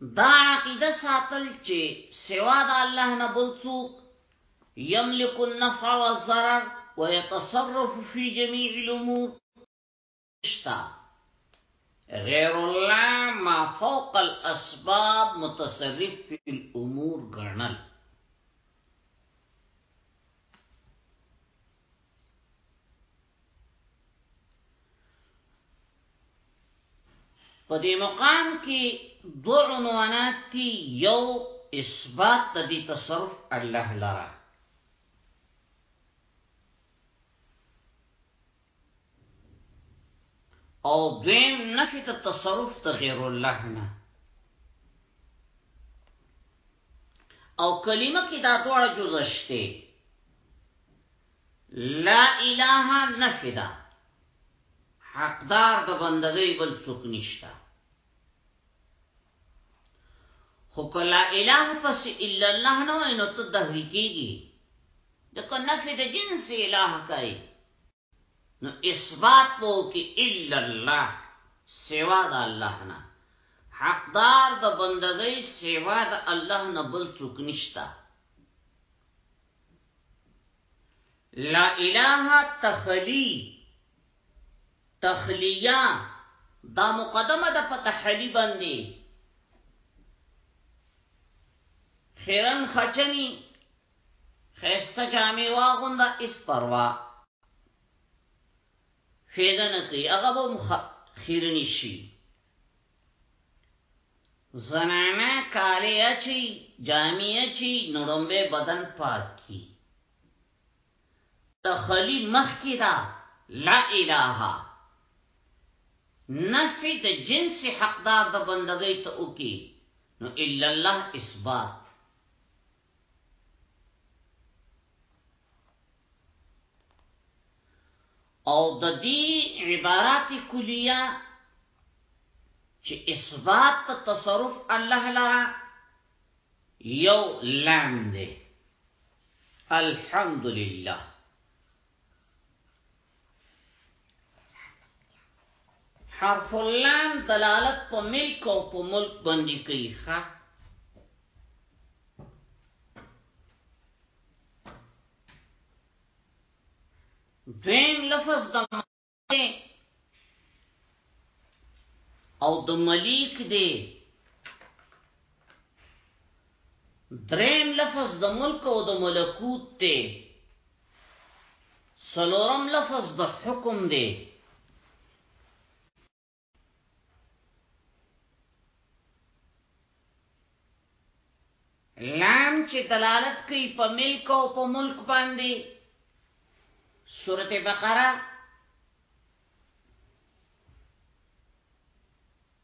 دا عقیده ساتل چې سوا د الله نه بل څوک یملک النفع والضرر ويتصرف في جميع الامور شتا غیر الله ما فوق الاسباب متصرف في الامور ګڼل په دې مقام کې دو عنوانات دي یو اثبات د دې تصرف الله لرا او دویم نفی ته تصرف ته غیر الله نه او کلمه کې دا دوړه جزشته لا اله نفی دا حقدار د بندګۍ بل څوک نشته خو کلا اله پس الا الله نو نو ته دهوی کیږي دغه نفی د جنس اله کوي نو اثبات وو کې الا الله سوا د الله نه حقدار د بندګۍ سوا د الله نه بل څوک نشته لا اله تخلی تخلیه دا مقدمه ده په تحلی باندې خیرن خچنی خیسته جامې واغونده اس پروا فیدنه کوي هغه به خیرنی شي زنانه کالی اچی جامی اچی نړمبه بدن پاک کی تخلی مخ کی دا لا الہا نفی د جنس حقدار د بندګۍ ته وکي نو الا الله اثبات او د دې عبارات کلیه چې اثبات تصرف الله لرا یو لام دی الحمدلله حرف اللام دلالت په ملک او په ملک باندې کوي ښا دین لفظ د او د ملیک دی درین لفظ د ملک او د ملکوت دی سلورم لفظ د حکم دی لام چې دلالت کوي په ملک او په ملک باندې سورته بقره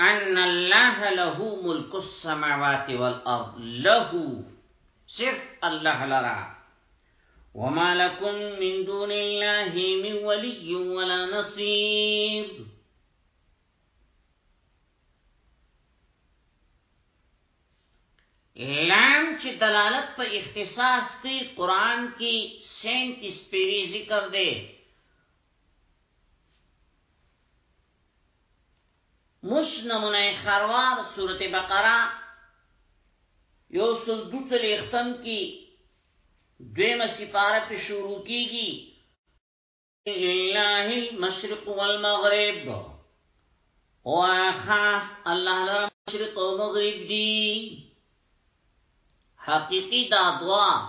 ان الله له ملک السماوات والارض له صرف الله لرا وما لكم من دون الله من ولي ولا نصير لام چې دلالت په اختصاص کې قران کې 37 پیری ذکر دی مش نمونه خروار سورت بقره یو سل دو تلیختم کی دویم سپاره پی شروع کیگی لله المشرق والمغرب او خاص الله لرا مشرق و مغرب دی حقیقی دا دعا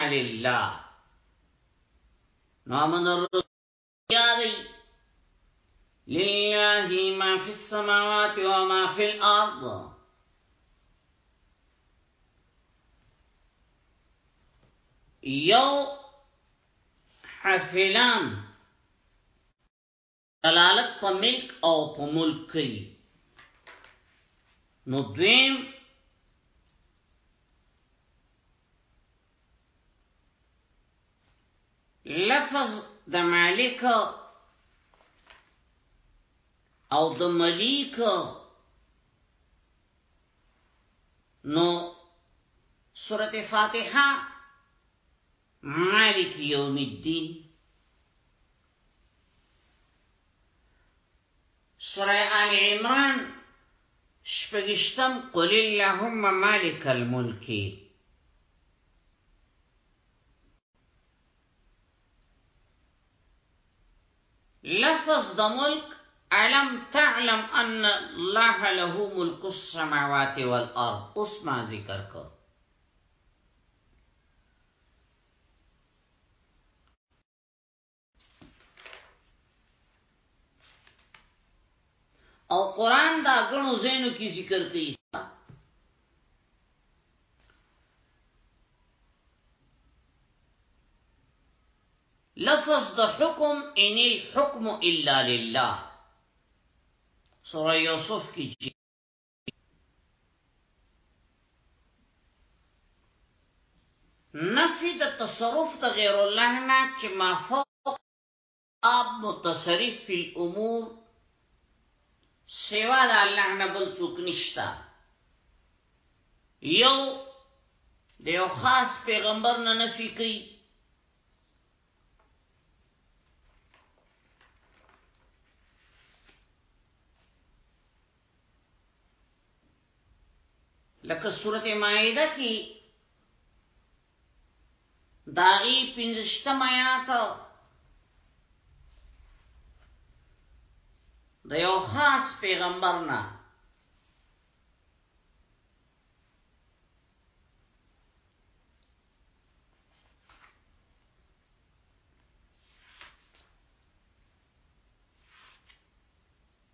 لله نام در یادی لله ما في السماوات وما في الأرض يو حفلان دلالت په ملک او په ملک کوي نو دویم لفظ د مالک او د ملیک نو سورت فاتحه مالک یوم الدین سوره آل عمران شپږشتم قل اللهم مالک الملک لفظ د ملک علم تعلم ان الله له ملک السماوات والارض اوس ما ذکر کو او قران دا غنو زینو کی ذکر کوي لفظ د حکم ان الحكم الا لله سوره یوسف کی نفی د تصرف د غیر الله نه چې ما فوق اب متصرف فی الامور سوا د الله نه بل څوک نشتا یو د یو خاص پیغمبر نه نفی کوي لکه سورت مائده کی داغی پنزشتم آیات د یو خاص پیغمبر نه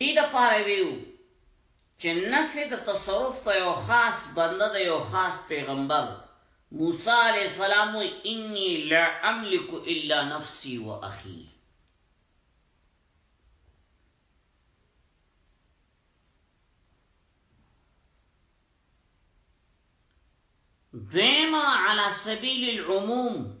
دې لپاره ویو چې نفې د تصرف ته یو خاص بنده د یو خاص پیغمبر موسی علیه السلام وی انی لا املک الا نفسی و اخی دیما علی سبیل العموم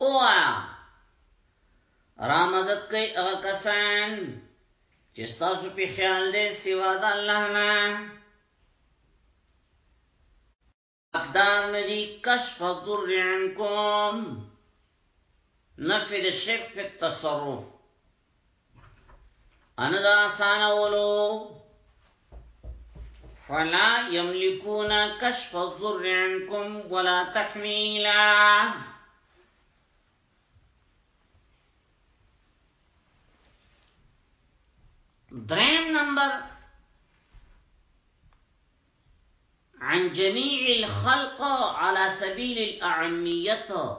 اوه رامدد کوي هغه کسان چې تاسو په خیال دې سوا د الله نه اقدار ندی کشف الضر عنکم نفی د شک په تصرف انا دا آسان اولو فلا يملكون كشف الضر عنكم ولا تحميلاً دریم نمبر عن جميع الخلق على سبيل الاعميه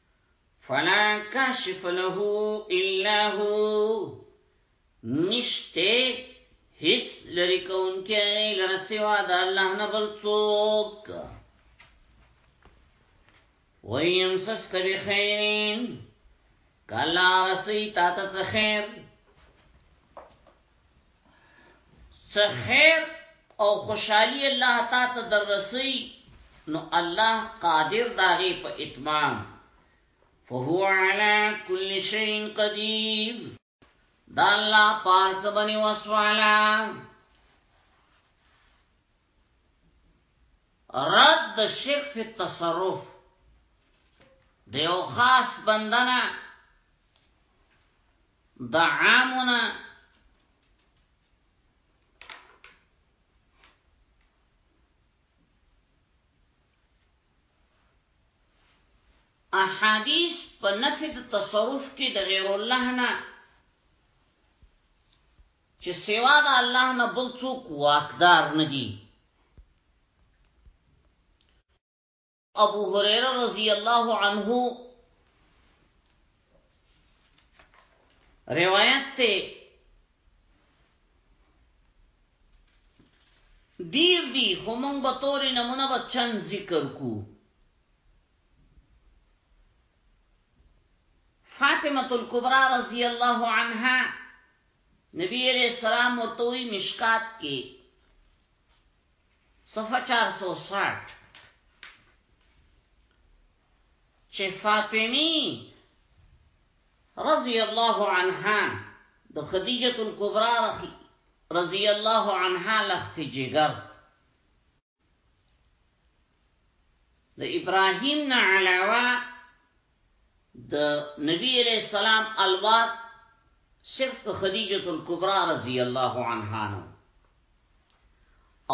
فلا کاشف له الا هو نشته هیڅ لري کون کې لره سوا د الله نه بل څوک ویم سس کبی خیرین کلا رسی تا تا خیر څه خیر او خوشحالی الله تا ته در رسی نو الله قادر داغه په اتمام فهو علی کل شیء قدیر دا الله پاس باندې وسوالا رد شرک فی التصرف دیو خاص بندنه د عامونه احادیث په نفي د تصرف کې د غیر الله نه چې سوا د الله نه بل څوک واقدار نه دي ابو هريره رضی الله عنه روایت ته دیر دی خو مونږ به تورې نمونه به چند ذکر کو فاطمه الكبرى رضی الله عنها نبی علیہ السلام ورتوی مشکات کې صفحه 460 چې فاطمی رضی الله عنها د خدیجه کبرا رخی رضی الله عنها لخت جګر د ابراهیم نه علاوه د نبی علیہ السلام الواد صرف خدیجه الکبرى رضی الله عنها نو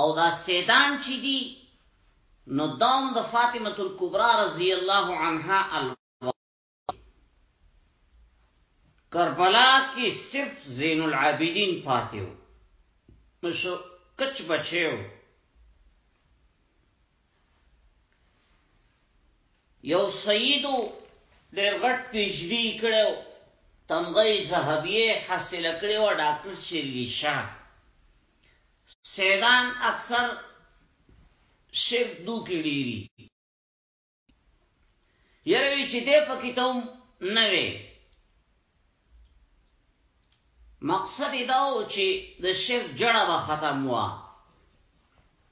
او دا سیدان چې دي نو دام د فاطمه الکبرى رضی الله عنها الواد کربلا کې صرف زین العابدین پاتیو مشو کچ بچیو یو سیدو ډېر غټ پیجدي کړو تمغه زهبیه حاصله کړې و ډاکټر شیرلی شاه سیدان اکثر شرک دو کې ډیری یروي چې دې پکې ته نه وي مقصد دا و چې د شرک جړه به ختم وا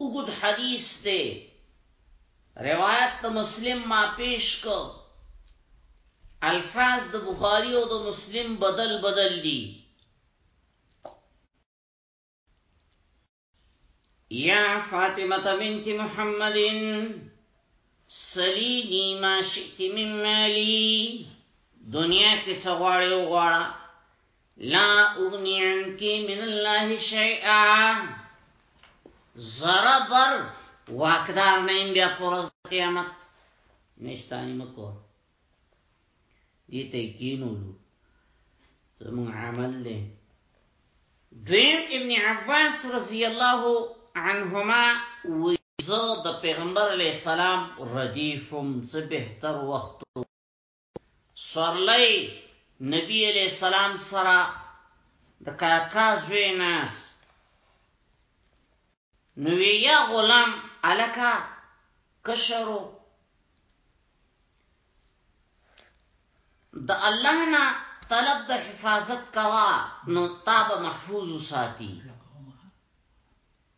اوږد حدیث دی روایت د مسلم ما پیش کو الفاظ د بخاری او د مسلم بدل بدل دي یا فاطمه بنت محمد سلیمی ما شئت من مالی دنیا کې څغواړې وغواړه لا اغنی عنکی من الله شیئا زره بر واقدار نیم بیا پرز قیامت نشتانی مکو دیتا یقینو لو زمون عمل دی دویم ابن عباس رضی الله عنهما وی زه د پیغمبر علی السلام ردیفم څه بهتر وخت سورلۍ نبی علیہ السلام سره د کاکا زوی ناس نوې یا غلام الکا کشرو د الله نه طلب د حفاظت کوا نو تاب محفوظ ساتي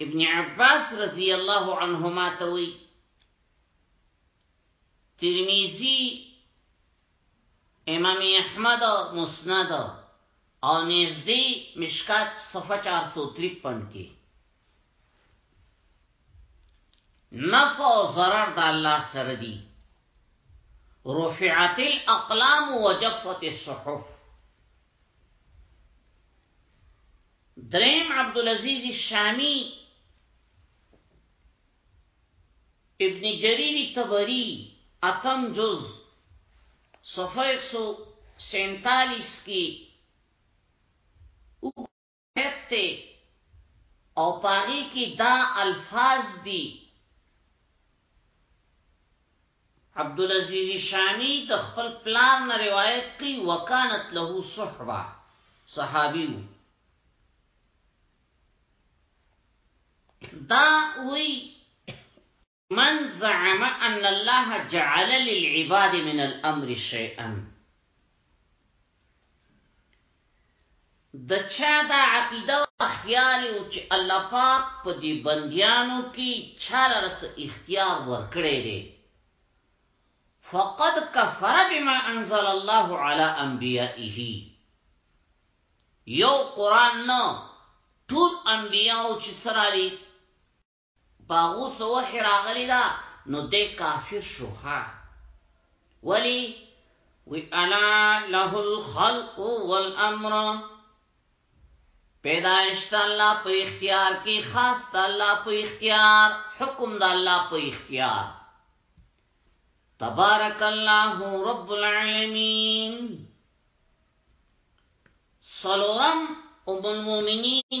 ابن عباس رضی الله عنهما ته وی ترمذی امام احمد مسند او نزدی مشکات صفحه 453 کې نفع او ضرر د الله سره دی رفعت الاقلام وجفت الصحف دریم عبدالعزیز شامی ابن جریر تبری اتم جز صفحه 147 کی وګورئ او پاغي کی دا الفاظ دي عبدالعزیز شامی د خپل پلار نه روایت کوي وکانت له صحبه صحابي وو دا وی من زعم ان الله جعل للعباد من الامر شيئا د چا دا عقیده وه خیال یې و چې الله پاک په دې بندیانو کې چا لره څه اختیار ورکړی دی، فقد کفر بما انزل الله علی انبیائه یو قرآن نه ټول انبیاو چې څه رالیږي باغو سو وحی راغلی دا نو دې کافر شو ها ولی وی انا له الخلق والامر پیدائش تا اللہ پا اختیار کی خاص تا اللہ پا اختیار حکم دا اللہ پا اختیار تبارک اللہ رب العالمین صلورم ام المومنین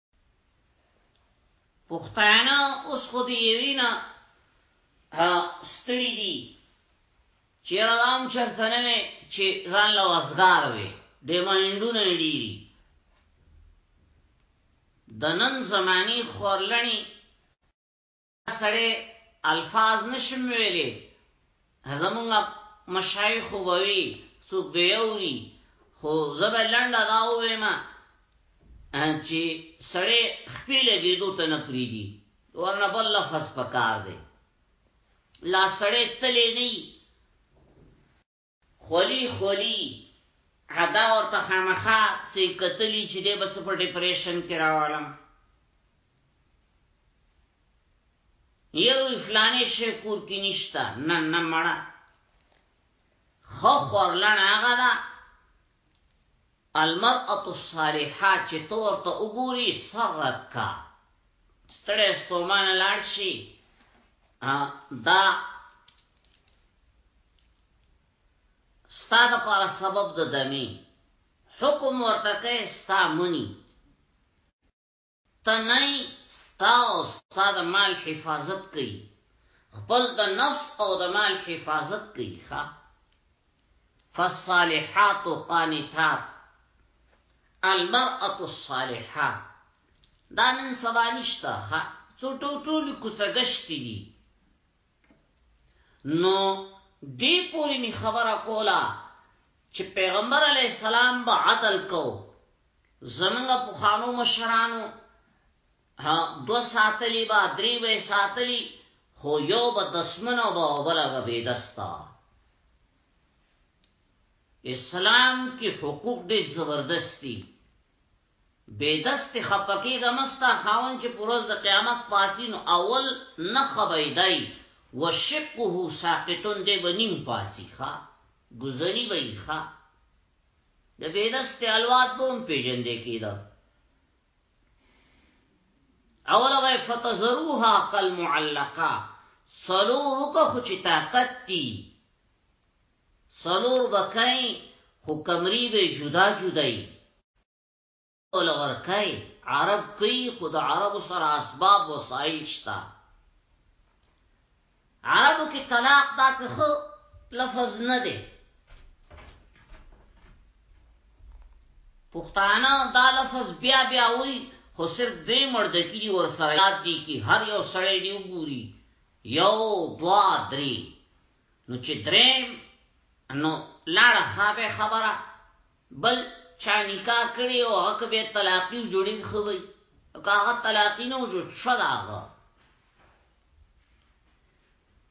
پښتانه اوس خو دی وینا ها ستړي دي چې رام چرته نه چې ځان له وسګار وي د ماندونه ډیری د نن زمانی خورلنی سړی الفاظ نشم ویلې زمونږ مشایخ ووي څوک به یوري خو زبه لنډه دا وېما چې سړی خپل لګېدو ته نه پریدي ورنه بل لفظ پکار دی لا سړی تلې نه خولي خولي هدا ورته خامخا سي کتلی چې دې بس په ډیپریشن کې راوالم یو فلانه شي کور کې نشتا نه نه مړه خو خورلن هغه دا المرأة الصالحه چې ته ورته وګوري سر رد کا ستړی ستومانه لاړ شي دا ستا د پاره سبب د دمی حکم ورته کوي ستا منی ته نه یی ستا او ستا د مال حفاظت کوي خپل د نفس او د مال حفاظت کوي ښا فالصالحات قانتات المرأة الصالحه دا نن سبا نشته ښا څو ټو ټول کوڅه ګشتي دي نو دی پوری می خبره کولا چې پیغمبر علی السلام به عدل کو زمنګ په خانو مشرانو ها دو ساتلی با دری به ساتلی خو یو به دسمنو به بل به بيدستا اسلام کې حقوق ډېر زبردستی بې دستې خپه کېږه مه ستا خاوند چې په ورځ د قیامت پاڅي نو اول نه خبیدای وشقه ساقطون دی به نیم پاڅي ښه ګذري به یې ښه د بې دستې الوات به هم پېژندې کېده اوله به فتذروها کالمعلقه سلور وکه خو چې طاقت دي سلور بکای خو کمری به جدا جدای اول ورکای عرب کوي خود عرب سره اسباب وسایل شتا عربو کې طلاق دا که خو لفظ نه دی پښتانه دا لفظ بیا بیا وی خو صرف دې مرد کې ور سره یاد دي کې هر یو سړی دی وګوري یو دوا درې نو چې درې نو لاړه خابه خبره بل چا نکاح کړی او هغه که بیا طلاقي وو ډېر ښه وي او که هغه طلاقي نه وو ښه ده هغه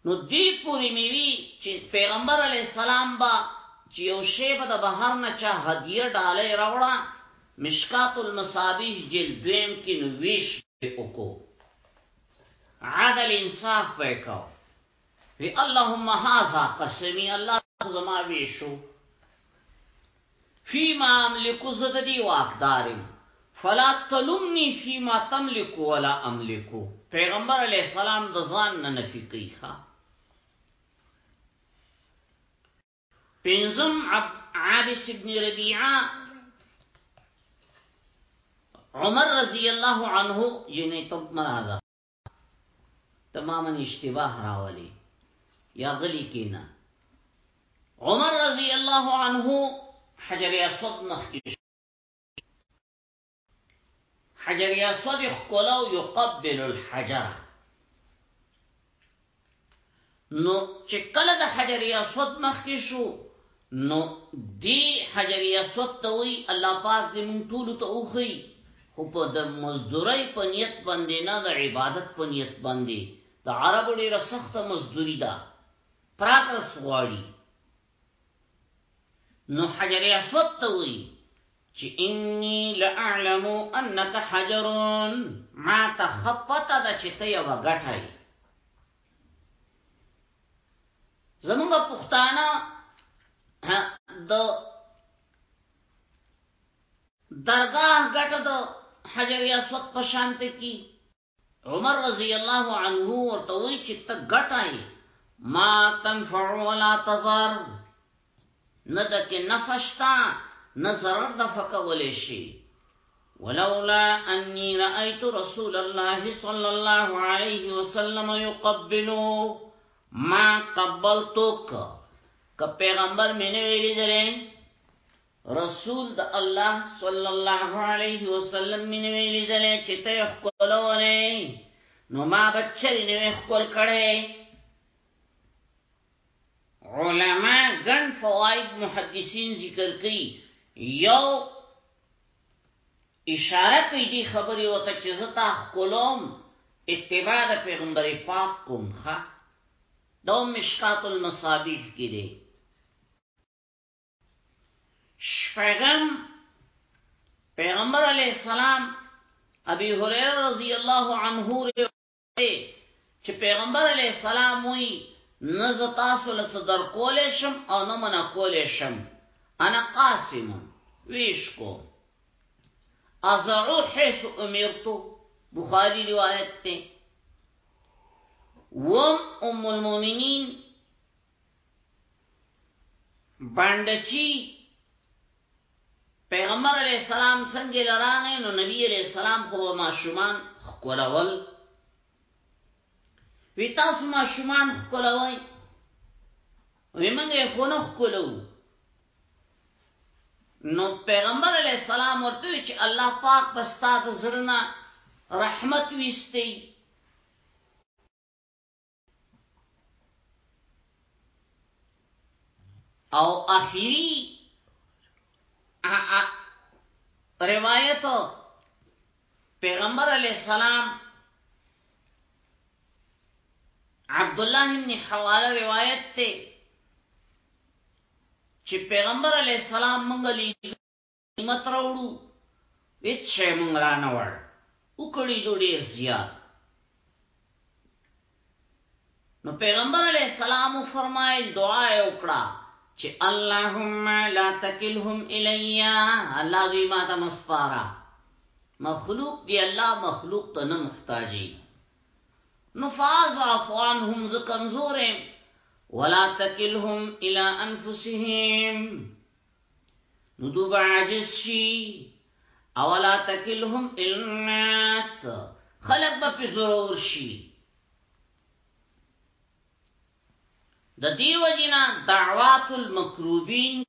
نو دې پورې مې وي چې پیغمبر علی السلام به چې یو شی به د بهر نه چا هدیه ډالۍ راوړه مشکات المصابیح جلد دویم کې نو ویش وکړو عدل انصاف وکړو وی اللهم هذا قسمی الله ته زما ویشو فيما املک زه د دې واکدارم فلا تلمني فيما تملك ولا املك پیغمبر علی السلام د ځان نه نفي کوي ښا پنځم عابس ابن ربيعه عمر رضی الله عنه یې نه تب مرزه تماما اشتباه راولي یا غلی کینا عمر رضی الله عنه حجر اسود مخکې حجر اسود خلو يقبل الحجر نو چې کله د حجر اسود مخ کې شو نو دی حجر اسود ته وی الله پاک دې مونږ ټول ته اوخی خو په د مزدوري په نیت باندې نه د عبادت په نیت باندې د عربو ډیره سخته مزدوری ده پراکرس غواړي نو حجر اسود ته وی چی انی لاعلم انک حجر ما ته خپته ده چې ته یو غټه یې زمونږ پښتانه د درگاه غټه د حجر اسود په شانته کې عمر رضی الله عنه ورته وی چې ته ګټای ما تنفع ولا تضر نه د کې نفشتا نه ضرر د فکولې شي ولولا اني رايت رسول الله صلى الله عليه وسلم يقبل ما قبلتك که پیغمبر مینه ویلی درې رسول د الله صلی الله علیه وسلم مين ویلي دلې چې ته خپلولې نو ما بچری نه خپل کړې علما ګن فواید محدثین ذکر کوي یو اشاره کوي دی خبري وته چې زتا خپلوم اتباع د پیغمبر پاک کوم ښا دوم مشکات المصابیح کې دی شپغم پیغمبر علی السلام ابي هريره رضی الله عنه چې پیغمبر علی السلام وی نه ز تاسو له صدر کول شم او نه من کول شم انا قاسم ویش کو ازعو حيث امرتو بخاری روایت ته وم ام المؤمنین باندې چی پیغمبر علی السلام څنګه لرانه نو نبی علی السلام خو ما شومان خولول وی تاسو ما شومان خولوي وی موږ یې خو نه خولو نو پیغمبر علی السلام ورته چې الله پاک پستا د زړه رحمت ویستي او اخیری روایت پیغمبر علیہ السلام عبد الله بن حواله روایت ته چې پیغمبر علیہ السلام مونږ لیدل قیمت راوړو هیڅ شی مونږ را نه وړ وکړي دو ډیر زیات نو پیغمبر علی السلام فرمایل دعا وکړه چې اللهم لا تکلهم الیا الله دې ما ته مسپارا مخلوق دی الله مخلوق ته نه محتاجی نفاذ عفوان هم ز کمزورم ولا تکلهم الى انفسهم نو دوبا عاجز شي اولا تکلهم الناس خلق به په ضرور شي د دیو جنا دعوات المکروبین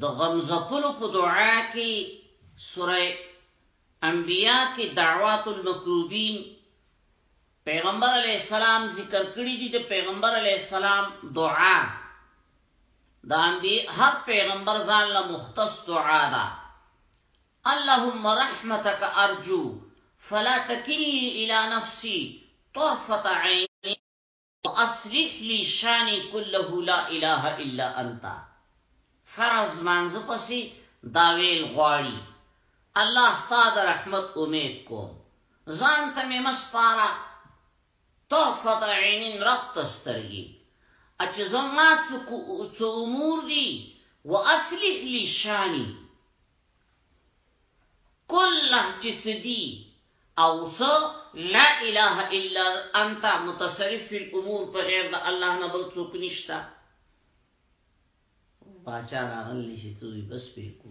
د غمزپلو په دعا کې سوره انبیاء کې دعوات المکروبین پیغمبر علی السلام ذکر کړی دی د پیغمبر علی السلام دعا د انبیاء هر پیغمبر ځان له مختص دعا ده اللهم رحمتك ارجو فلا تكلني الى نفسي طرفه عين واصلح لي شاني كله لا اله الا انت فرض مانځ پسې دا ویل غواړي الله ستاسو رحمت امید کوم ځان ته مې مسپاره تحفت عینین رخت سترګي اچ زما څو امور دي واصلح لي شاني کله چې سدي او څو لا اله الا انت متصرف في الامور په غیر د الله نه بل څوک نشتا باچا راغلی شي څوی بس به کو